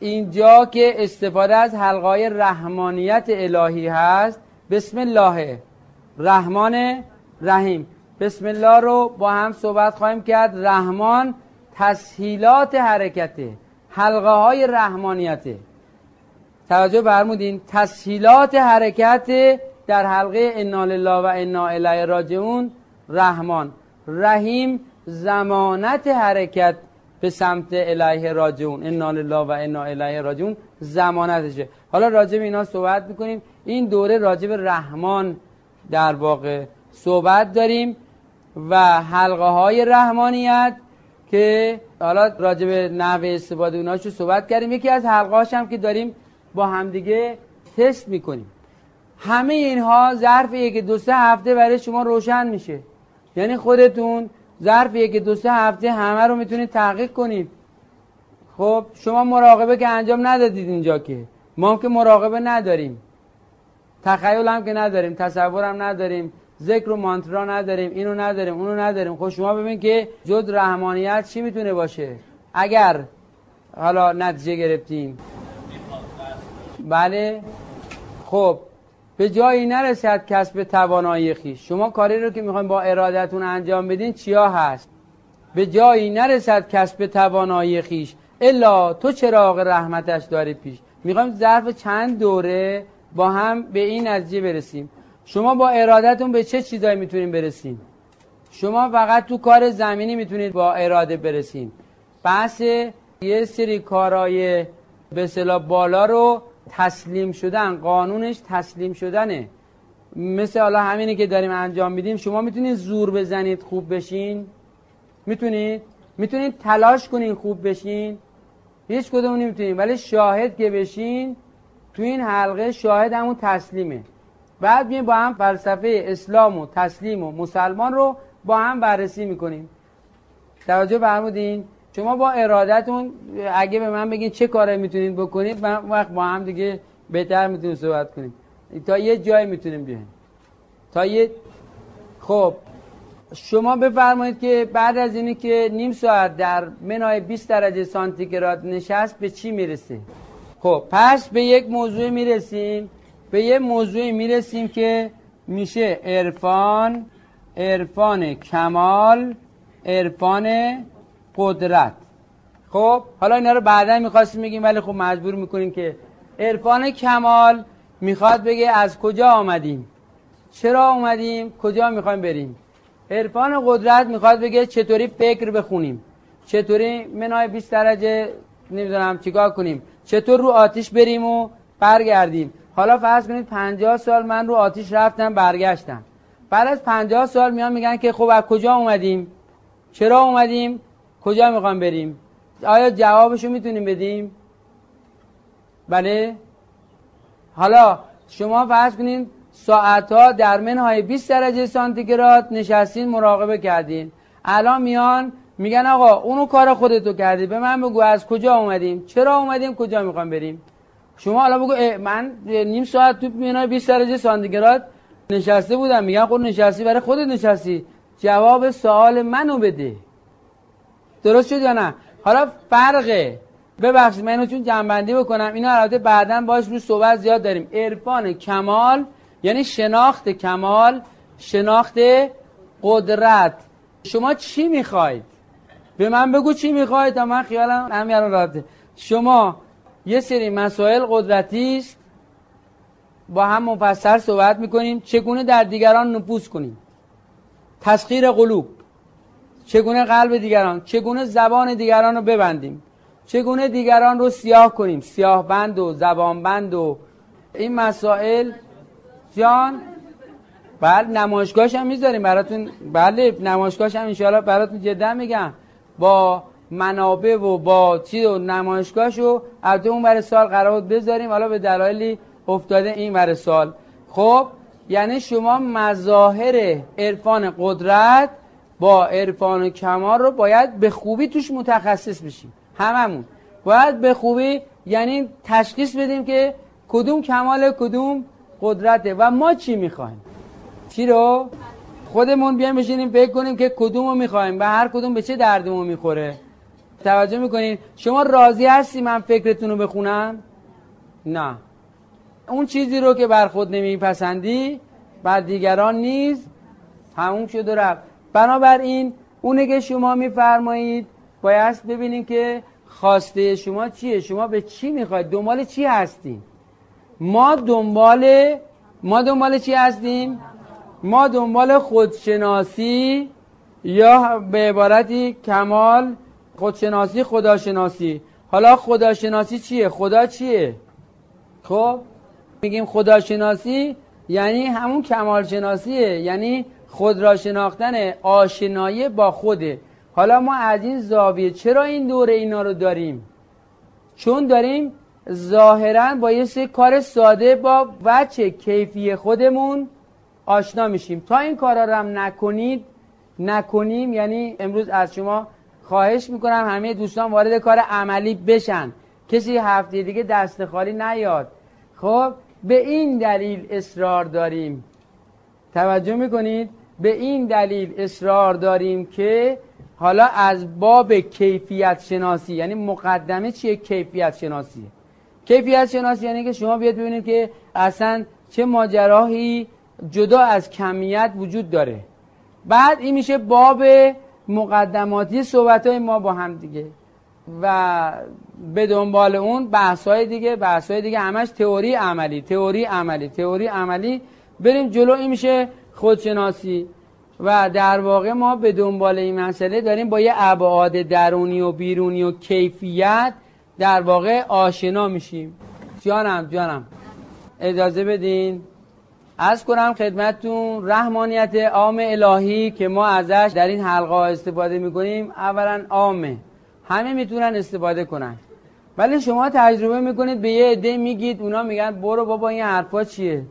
اینجا که استفاده از حلقای رحمانیت الهی هست بسم الله. رحمان رحیم. بسم الله رو با هم صحبت خواهیم کرد. رحمان تسهیلات حرکته حلقه های رحمانیته توجه برمودین تسهیلات حرکت در حلقه انا لله و انا الیه راجعون رحمان. رحیم زمانت حرکت. به سمت الیه راجعون. انا لله و انا الیه راجعون. زمانتشه. حالا راجع به اینا صحبت می‌کنیم. این دوره راجع به رحمان در واقع صحبت داریم و حلقه های رحمانیت که حالا راجع به نحوه استفاده اوناشو صحبت کردیم. یکی از حلقه هم که داریم با همدیگه تست می‌کنیم. همه اینها ظرف یک دو سه هفته برای شما روشن میشه. یعنی خودتون ظرف یک دو سه هفته همه رو می‌تونید تحقیق کنید. خب شما مراقبه که انجام ندادید اینجا که. ما هم که مراقبه نداریم. تخیل هم که نداریم تصور هم نداریم ذکر و مانترا نداریم اینو نداریم اونو نداریم. خب شما ببین که جد رحمانیت چی می‌تونه باشه؟ اگر حالا نتیجه گرفتیم. بله؟ خب به جایی نرسد کسب توانایی خیش. شما کاری رو که می‌خوایم با ارادتون انجام بدین چیا هست؟ به جایی نرسد کسب توانایی خیش. الا تو چراغ رحمتش داری پیش. می‌خوایم ظرف چند دوره با هم به این نتیجه برسیم. شما با ارادتون به چه چیزایی می‌تونید برسیم شما فقط تو کار زمینی می‌تونید با اراده برسیم بحث یه سری کارهای به بالا رو تسلیم شدن قانونش تسلیم شدنه. مثل حالا همینی که داریم انجام میدیم شما می‌تونید زور بزنید خوب بشین؟ می‌تونید؟ می‌تونید تلاش کنین خوب بشین؟ هیچ کدوم نمی‌تونید ولی شاهد که بشین تو این حلقه شاهد همون تسلیمه. بعد میایم با هم فلسفه اسلام و تسلیم و مسلمان رو با هم بررسی می‌کنیم. توجه فرمودین؟ شما با ارادتون اگه به من بگین چه کاری می‌تونید بکنید من وقت با هم دیگه بهتر می‌تونیم صحبت کنیم. تا یه جای می‌تونیم بیایم. تا یه خب شما بفرمایید که بعد از اینی که نیم ساعت در منای 20 درجه سانتیگراد نشست به چی می‌رسه؟ خب پس به یک موضوع می‌رسیم. به یه موضوعی می‌رسیم که میشه عرفان عرفان کمال عرفان قدرت. خب حالا اینا رو بعدا می‌خواستیم بگیم ولی خب مجبور می‌کنیم که عرفان کمال می‌خواد بگه از کجا آمدیم؟ چرا آمدیم کجا می‌خوایم بریم؟ عرفان قدرت می‌خواد بگه چطوری فکر بخونیم؟ چطوری منای 20 درجه نمی‌دونم چیکار کنیم؟ چطور رو آتیش بریم و برگردیم؟ حالا فرض کنید 50 سال من رو آتیش رفتم برگشتم. بعد از 50 سال میان میگن که خب از کجا اومدیم؟ چرا اومدیم؟ کجا می‌خوام بریم؟ آیا جوابشو می‌تونیم بدیم؟ بله. حالا شما فرض کنید ساعتها در منهای 20 درجه سانتیگراد نشستین مراقبه کردین. الان میان میگن آقا اونو کار خودتو کردی. به من بگو از کجا اومدیم؟ چرا اومدیم؟ کجا می‌خوام بریم؟ شما حالا بگو من نیم ساعت تو منهای 20 درجه سانتیگراد نشسته بودم. میگن خود نشستی برای خودت نشستی. جواب سوال منو بده. درست شد یا نه؟ حالا فرقه. ببخشید من اینو چون جنبندی بکنم اینا البته بعدا باش رو صحبت زیاد داریم. عرفان کمال یعنی شناخت کمال شناخت قدرت. شما چی می‌خواید؟ به من بگو چی می‌خواید تا من خیالم همین راحته. شما یه سری مسائل قدرتی با هم مفصل صحبت می‌کنیم. چگونه در دیگران نفوذ کنیم؟ تسخیر قلوب. چگونه قلب دیگران چگونه زبان دیگران رو ببندیم چگونه دیگران رو سیاه کنیم سیاه بند و زبان بند و این مسائل. جان بله نمایشگاهش هم می‌ذاریم براتون. بله نمایشگاهش هم انشاءالله براتون جدا میگم. با منابع و با چی و نمایشگاهش رو از اون بر سال قرار بذاریم. حالا به دلایلی افتاده این بر سال. خب یعنی شما مظاهر عرفان قدرت با عرفان و کمال رو باید به خوبی توش متخصص بشیم. هممون. باید به خوبی یعنی تشخیص بدیم که کدوم کمال کدوم قدرته. و ما چی می‌خوایم؟ چی رو؟ خودمون بیایم بشینیم فکر کنیم که کدوم رو می‌خوایم و هر کدوم به چه دردمون می‌خوره. توجه می‌کنین؟ شما راضی هستی من فکرتون رو بخونم؟ نه. اون چیزی رو که بر خود نمیپسندی بر دیگران نیز همون شد و رفت. بنابراین اونه که شما میفرمایید باید ببینید که خواسته شما چیه؟ شما به چی می‌خواید؟ دنبال چی هستیم ما دنبال ما دنبال چی هستیم؟ ما دنبال خودشناسی یا به عبارتی کمال خودشناسی خداشناسی. حالا خداشناسی چیه؟ خدا چیه؟ خب میگیم خداشناسی یعنی همون کمال شناسیه یعنی خود را شناختن آشنایی با خوده. حالا ما از این زاویه چرا این دوره اینا رو داریم؟ چون داریم ظاهرا با یه سه کار ساده با وچه کیفی خودمون آشنا میشیم. تا این کارا رو هم نکنید نکنیم یعنی امروز از شما خواهش می‌کنم همه دوستان وارد کار عملی بشن. کسی هفته دیگه دست خالی نیاد. خب به این دلیل اصرار داریم. توجه می‌کنید؟ به این دلیل اصرار داریم که حالا از باب کیفیت شناسی یعنی مقدمه چیه؟ کیفیت شناسی. کیفیت شناسی یعنی که شما بیاد ببینید که اصلا چه ماجراهی جدا از کمیت وجود داره. بعد این میشه باب مقدماتی صحبت های ما با هم دیگه. و به دنبال اون بحث های دیگه بحث های دیگه همش تئوری عملی تئوری عملی تئوری عملی. بریم جلو این میشه خودشناسی. و در واقع ما به دنبال این مسئله داریم با یه ابعاد درونی و بیرونی و کیفیت در واقع آشنا میشیم. جانم جانم. اجازه بدین؟ از کنم خدمتتون رحمانیت عام الهی که ما ازش در این حلقه استفاده می‌کنیم. اولا عامه. همه می‌تونن استفاده کنن. ولی شما تجربه می‌کنید به یه عده میگید اونا میگن برو بابا این حرفا چیه؟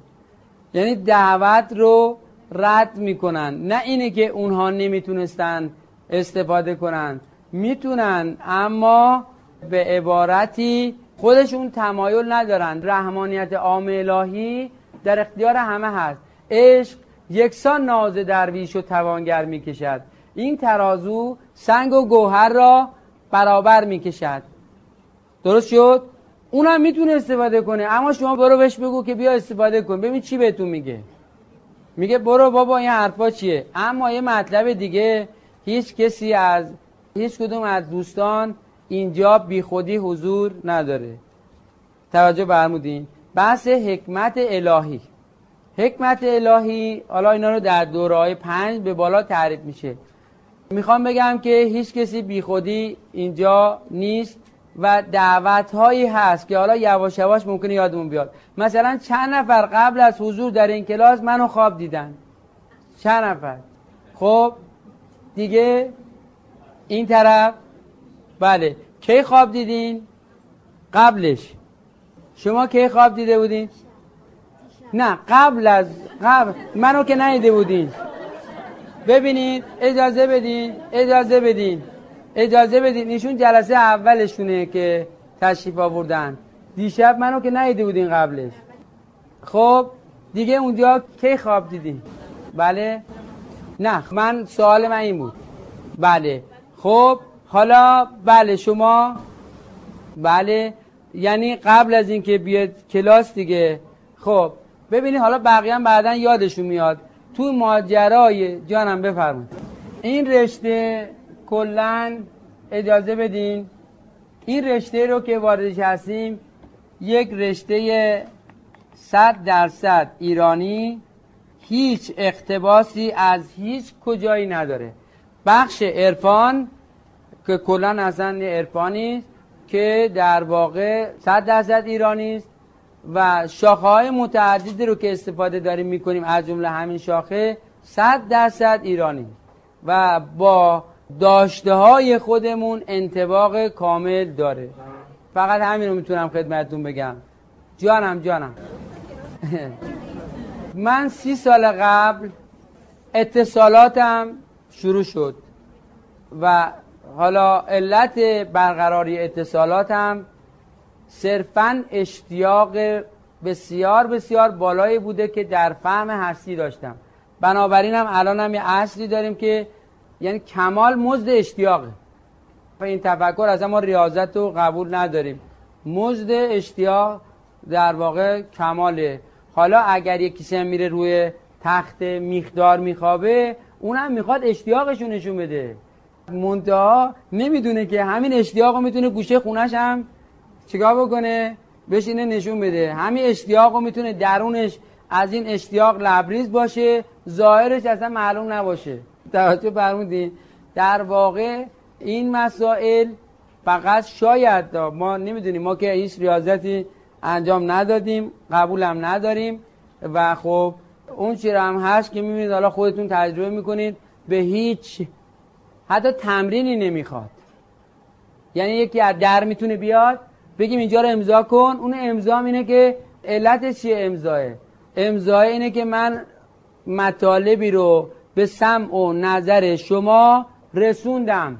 یعنی دعوت رو رد می‌کنن. نه اینه که اونها نمی‌تونستن استفاده کنن. می‌تونن اما به عبارتی خودشون تمایل ندارن. رحمانیت عام الهی در اختیار همه هست. عشق یکسان ناز درویش و توانگر می‌کشد. این ترازو سنگ و گوهر را برابر می‌کشد. درست شد؟ اونم می‌تونه استفاده کنه. اما شما برو بهش بگو که بیا استفاده کن. ببین چی بهتون میگه. میگه برو بابا این حرفا چیه؟ اما یه مطلب دیگه هیچ کسی از هیچ کدوم از دوستان اینجا بیخودی حضور نداره. توجه برمودین بحث حکمت الهی. حکمت الهی حالا اینا رو در دوره های پنج به بالا تعریف میشه. می‌خوام بگم که هیچ کسی بیخودی اینجا نیست. و دعوت هایی هست که حالا یواش یواش ممکنه یادمون بیاد. مثلا چند نفر قبل از حضور در این کلاس منو خواب دیدن. چند نفر؟ خب دیگه این طرف. بله کی خواب دیدین؟ قبلش. شما کی خواب دیده بودین؟ نه قبل از قبل. منو که نیده بودین. ببینید اجازه بدین اجازه بدین. اجازه بدین. ایشون جلسه اولشونه که تشریف آوردن. دیشب منو که نیده بودین قبلش. خب دیگه اونجا کی خواب دیدین؟ بله؟ نه من سوال من این بود. بله. خب حالا بله شما. بله. یعنی قبل از اینکه بیاد کلاس دیگه. خب ببینید حالا بقیه هم بعدا یادشون میاد. تو ماجرای جانم بفرمایید. این رشته کلا اجازه بدین. این رشته رو که واردش هستیم یک رشته صد درصد ایرانی هیچ اقتباسی از هیچ کجایی نداره. بخش عرفان که کلا اصلا عرفانی که در واقع صد درصد ایرانی است و شاخه های متعددی رو که استفاده داریم می‌کنیم از جمله همین شاخه صد درصد ایرانی. و با داشته های خودمون انتباق کامل داره. فقط همین رو می‌تونم خدمتتون بگم. جانم جانم. [laughs] من سی سال قبل اتصالاتم شروع شد و حالا علت برقراری اتصالاتم صرفا اشتیاق بسیار بسیار بالایی بوده که در فهم هستی داشتم. بنابراین هم الان هم یه اصلی داریم که یعنی کمال مزد اشتیاقه و این تفکر از ما ریاضت رو قبول نداریم. مزد اشتیاق در واقع کماله. حالا اگر یک کسی میره روی تخت میخدار میخوابه اونم می‌خواد اشتیاقشو نشون بده. منتها نمی‌دونه که همین اشتیاق رو می‌تونه گوشه خونش هم چیکار بکنه؟ بشینه نشون بده. همین اشتیاق رو می‌تونه درونش از این اشتیاق لبریز باشه ظاهرش اصلا معلوم نباشه. توجه فرمودین. در واقع این مسائل فقط شاید ما نمی‌دونیم. ما که هیچ ریاضتی انجام ندادیم قبولم نداریم و خب اون چی هم هست که می‌بینید حالا خودتون تجربه می‌کنید به هیچ حتی تمرینی نمی‌خواد. یعنی یکی از در می‌تونه بیاد بگیم اینجا رو امضا کن. اون امضا اینه که علتش چیه؟ امضاه. امضا اینه که من مطالبی رو به سمع و نظر شما رسوندم.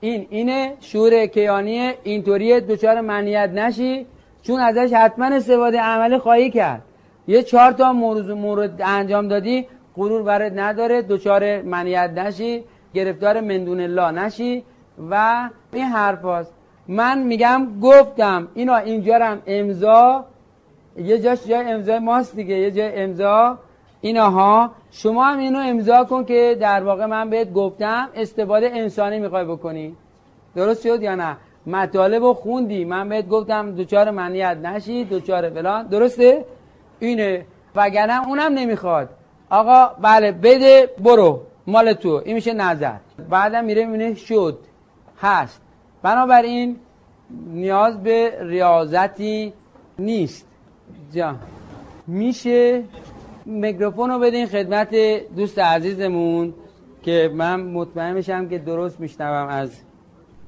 این اینه شعور کیانی اینطوری دچار منیت نشی. چون ازش حتما استفاده عملی خواهی کرد. یه چهار تا مورد, مورد انجام دادی غرور برد نداره دچار منیت نشی گرفتار مندون الله نشی و این حرف هست. من میگم گفتم. اینا اینجا هم امضا. یه جاش جای امضای ماست دیگه. یه جای امضا. ایناها شما هم اینو امضا کن که در واقع من بهت گفتم استفاده انسانی می‌خوای بکنی. درست شد یا نه؟ مطالب رو خوندی. من بهت گفتم دوچار منیت نشی دوچار فلان. درسته؟ اینه. وگرنه اونم نمی‌خواد. آقا بله بده برو. مال تو. این میشه نظر. بعدم میره می‌بینه شد. هست. بنابراین نیاز به ریاضتی نیست. جا میشه میکروفون رو بدین خدمت دوست عزیزمون که من مطمئن میشم که درست میشنوم از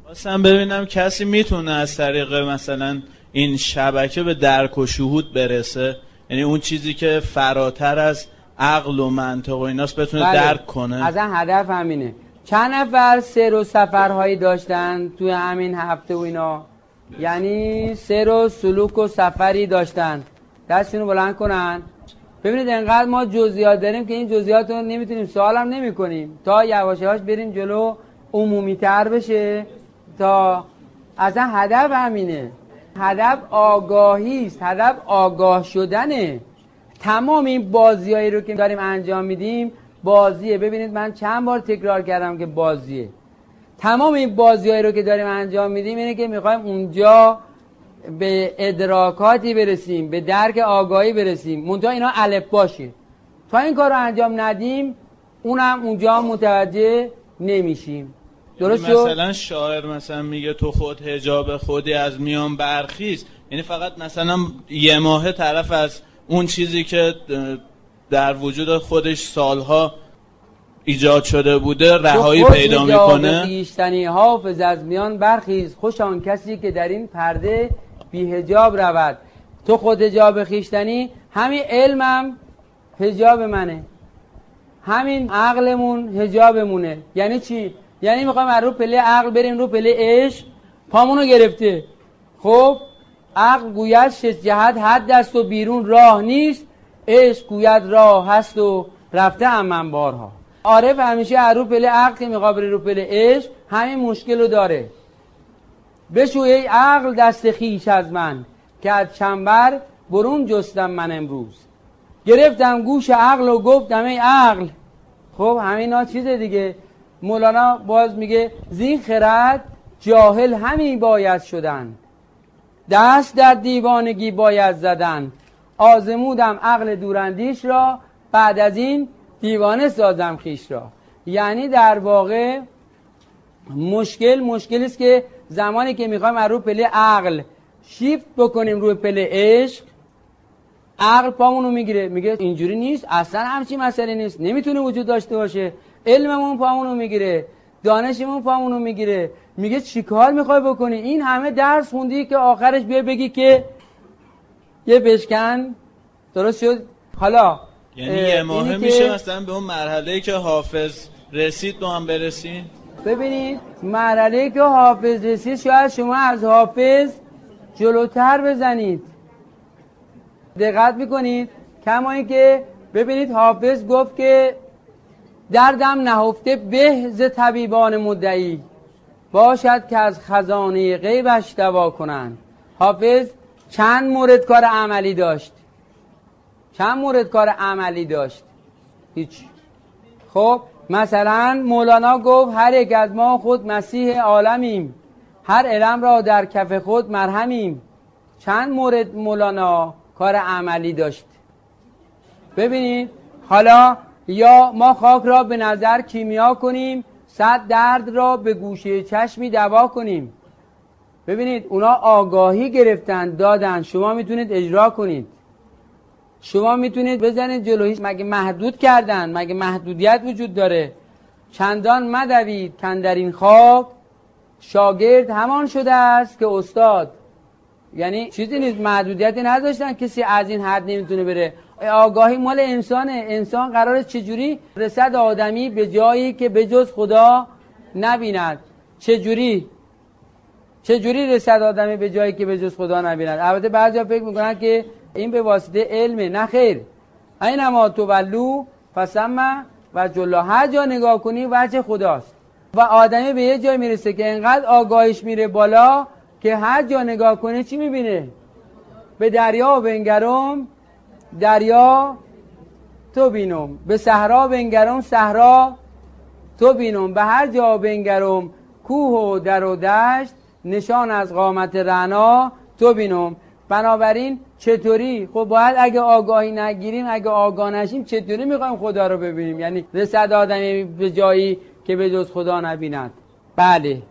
خواستم ببینم کسی می‌تونه از طریق مثلا این شبکه به درک و شهود برسه. یعنی اون چیزی که فراتر از عقل و منطق و ایناست بتونه بله. درک کنه. از این هدف همینه. چند نفر سر و سفرهایی داشتن توی همین هفته و اینا؟ یعنی سر و سلوک و سفری داشتن. دستشون بلند کنن. ببینید انقدر ما جزئیات داریم که این جزئیات رو نمی‌تونیم سوالم نمی کنیم تا یواش یواش بریم جلو عمومی تر بشه. تا اصلا هدف همینه. هدف آگاهی است. هدف آگاه شدنه. تمام این بازیایی رو که داریم انجام میدیم بازیه. ببینید من چند بار تکرار کردم که بازیه. تمام این بازیایی رو که داریم انجام میدیم اینه که می‌خوایم اونجا به ادراکاتی برسیم به درک آگاهی برسیم. منتها اینا الف باشه تا این کار رو انجام ندیم اونم اونجا متوجه نمیشیم. درست یعنی مثلا شاعر مثلا میگه تو خود هجاب خودی از میان برخیز. یعنی فقط مثلا یه ماه طرف از اون چیزی که در وجود خودش سالها ایجاد شده بوده رهایی پیدا می‌کنه. خیشتنی حافظ از میان برخیز. خوش آن کسی که در این پرده بی هجاب رود. تو خود هجاب خیشتنی همین علمم هجاب منه. همین عقلمون هجابمونه یعنی چی؟ یعنی می‌خوایم از رو پله عقل بریم رو پله عشق پامونو گرفته. خب عقل گوید شش جهت حد دست و بیرون راه نیست. عشق گوید راه هست و رفته هم من بارها. عارف همیشه از رو پله عقل که می‌خواد رو پله عشق همین مشکل رو داره. بشو ای عقل دست خیش از من که از چنبر برون جستم من امروز. گرفتم گوش عقل و گفتم ای عقل. خب همینا چیز دیگه. مولانا باز میگه زین خرد جاهل همی باید شدن. دست در دیوانگی باید زدن. آزمودم عقل دوراندیش را بعد از این دیوانه سازم خیش را. یعنی در واقع مشکل مشکل است که زمانی که می‌خوایم از رو پله عقل شیفت بکنیم روی پله عشق عقل پامونو می‌گیره. میگه اینجوری نیست اصلا همچی مسئله نیست. نمی‌تونه وجود داشته باشه. علممون پامونو می‌گیره. دانشمون پامونو می‌گیره. میگه چیکار می‌خوای بکنی؟ این همه درس خوندی که آخرش بیا بگی که یه بشکن. درست شد؟ حالا یعنی یه ماه میشه مثلا به اون مرحله که حافظ رسید با هم برسید ببینید مرحله که حافظ رسید شاید شما از حافظ جلوتر بزنید. دقت می‌کنید؟ کما که ببینید حافظ گفت که دردم نهفته به ز طبیبان مدعی. باشد که از خزانه غیبش دوا کنند. حافظ چند مورد کار عملی داشت؟ چند مورد کار عملی داشت؟ هیچ. خب؟ مثلا مولانا گفت هر یک از ما خود مسیح عالمیم. هر علم را در کف خود مرهمیم. چند مورد مولانا کار عملی داشت؟ ببینید حالا یا ما خاک را به نظر کیمیا کنیم صد درد را به گوشه چشمی دوا کنیم. ببینید اونا آگاهی گرفتن دادن. شما می‌تونید اجرا کنید. شما می‌تونید بزنید جلویش مگه محدود کردن؟ مگه محدودیت وجود داره؟ چندان مدوید کن در این خاک شاگرد همان شده است که استاد. یعنی چیزی نیست محدودیتی نذاشتن کسی از این حد نمی‌تونه بره. آگاهی مال انسانه. انسان قراره چجوری رسد آدمی به جایی که به جز خدا نبیند. چجوری؟ چجوری رسد آدمی به جایی که به جز خدا نبیند؟ البته بعضیا فکر می‌کنن که این به واسطه علمه نه خیر. اینما تولو فسمه و جلا هر جا نگاه کنی وجه خداست. و آدمی به یه جای می‌رسه که انقدر آگاهیش میره بالا که هر جا نگاه کنه چی می‌بینه؟ به دریا و بنگرم. دریا تو بینم. به صحرا بنگرم صحرا تو بینم. به هر جا بنگرم کوه و در و دشت نشان از قامت رنا تو بینم. بنابراین چطوری؟ خب باید اگه آگاهی نگیریم اگه آگاه نشیم چطوری می‌خوایم خدا رو ببینیم؟ یعنی رسد آدمی به جایی که به جز خدا نبیند. بله.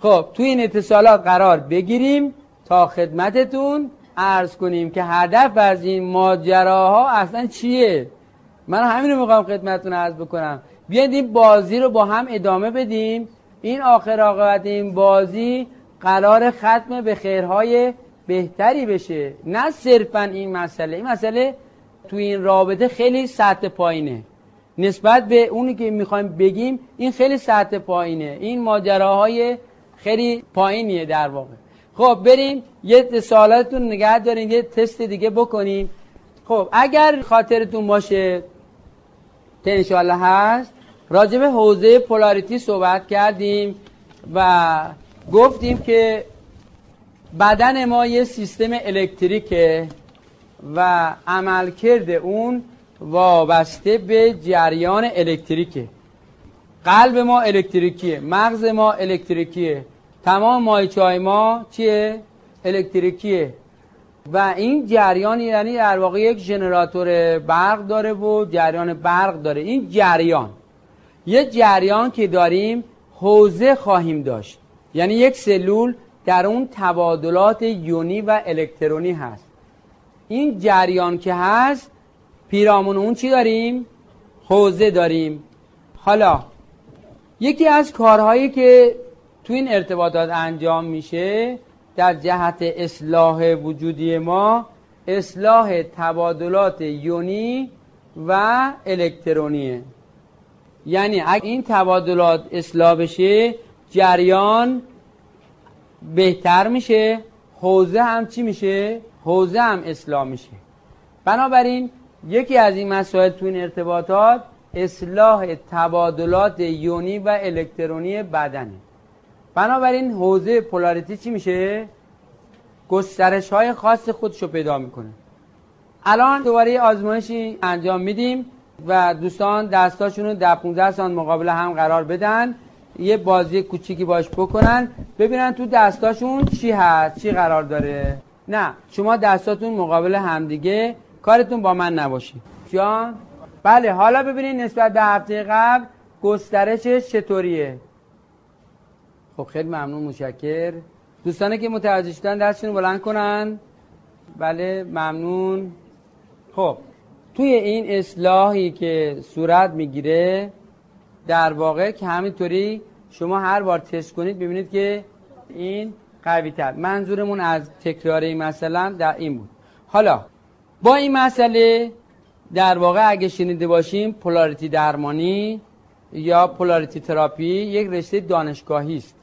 خب توی این اتصالات قرار بگیریم تا خدمتتون عرض کنیم که هدف از این ماجراها اصلا چیه؟ من همین رو می‌خوام خدمتتون عرض بکنم. بیاید این بازی رو با هم ادامه بدیم. این آخر عاقبت این بازی قرار ختم به خیرهای بهتری بشه. نه صرفا این مسئله. این مسئله تو این رابطه خیلی سطح پایینه. نسبت به اونی که می‌خوایم بگیم این خیلی سطح پایینه. این ماجراهای خیلی پایینیه در واقع. خب بریم. یه سوالاتتون نگه داریم یه تست دیگه بکنیم خب اگر خاطرتون باشه که انشالله هست راجب حوزه پولاریتی صحبت کردیم و گفتیم که بدن ما یه سیستم الکتریکه و عملکرد اون وابسته به جریان الکتریکه. قلب ما الکتریکیه مغز ما الکتریکیه تمام مایچه های ما چیه؟ الکتریکیه. و این جریان یعنی در واقع یک ژنراتور برق داره و جریان برق داره. این جریان یه جریان که داریم حوزه خواهیم داشت. یعنی یک سلول در اون تبادلات یونی و الکترونی هست. این جریان که هست پیرامون اون چی داریم؟ حوزه داریم. حالا یکی از کارهایی که تو این ارتباطات انجام میشه در جهت اصلاح وجودی ما اصلاح تبادلات یونی و الکترونیه. یعنی اگه این تبادلات اصلاح بشه جریان بهتر میشه حوزه هم چی میشه؟ حوزه هم اصلاح میشه بنابراین یکی از این مسائل تو این ارتباطات اصلاح تبادلات یونی و الکترونی بدنه بنابراین حوزه پولاریتی چی میشه؟ گسترش های خاص خودشو پیدا می‌کنه الان دوباره آزمایشی انجام میدیم و دوستان دستاشون رو در 15 سان مقابل هم قرار بدن یه بازی کوچیکی باش بکنن ببینن تو دستاشون چی هست چی قرار داره. نه شما دستاتون مقابل همدیگه کارتون با من نباشید جان؟ بله حالا ببینید نسبت به هفته قبل گسترشش چطوریه؟ خب خیلی ممنون مشکر دوستانی که متوجه شدن دستشون بلند کنن. بله ممنون. خب توی این اصلاحی که صورت می‌گیره در واقع که همینطوری شما هر بار تست کنید ببینید که این قوی تر منظورمون از تکراری مثلا در این بود. حالا با این مسئله در واقع اگه شنیده باشیم پولاریتی درمانی یا پولاریتی تراپی یک رشته دانشگاهی است.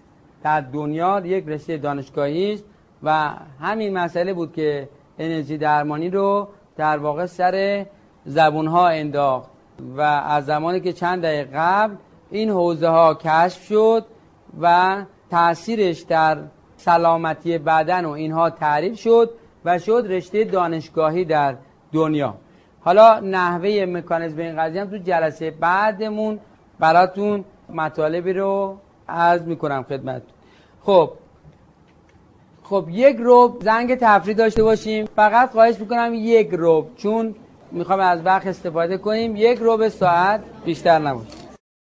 در دنیا یک رشته دانشگاهی است و همین مسئله بود که انرژی درمانی رو در واقع سر زبون ها انداخت. و از زمانی که چند دقیقه قبل این حوزه ها کشف شد و تاثیرش در سلامتی بدن و اینها تعریف شد و شد رشته دانشگاهی در دنیا. حالا نحوه مکانیزم این قضیه هم تو جلسه بعدمون براتون مطالبی رو عرض می‌کنم خدمت خب خب یک روب زنگ تفریح داشته باشیم. فقط خواهش می‌کنم یک روب چون می‌خوام از وقت استفاده کنیم. یک روب ساعت بیشتر نباشه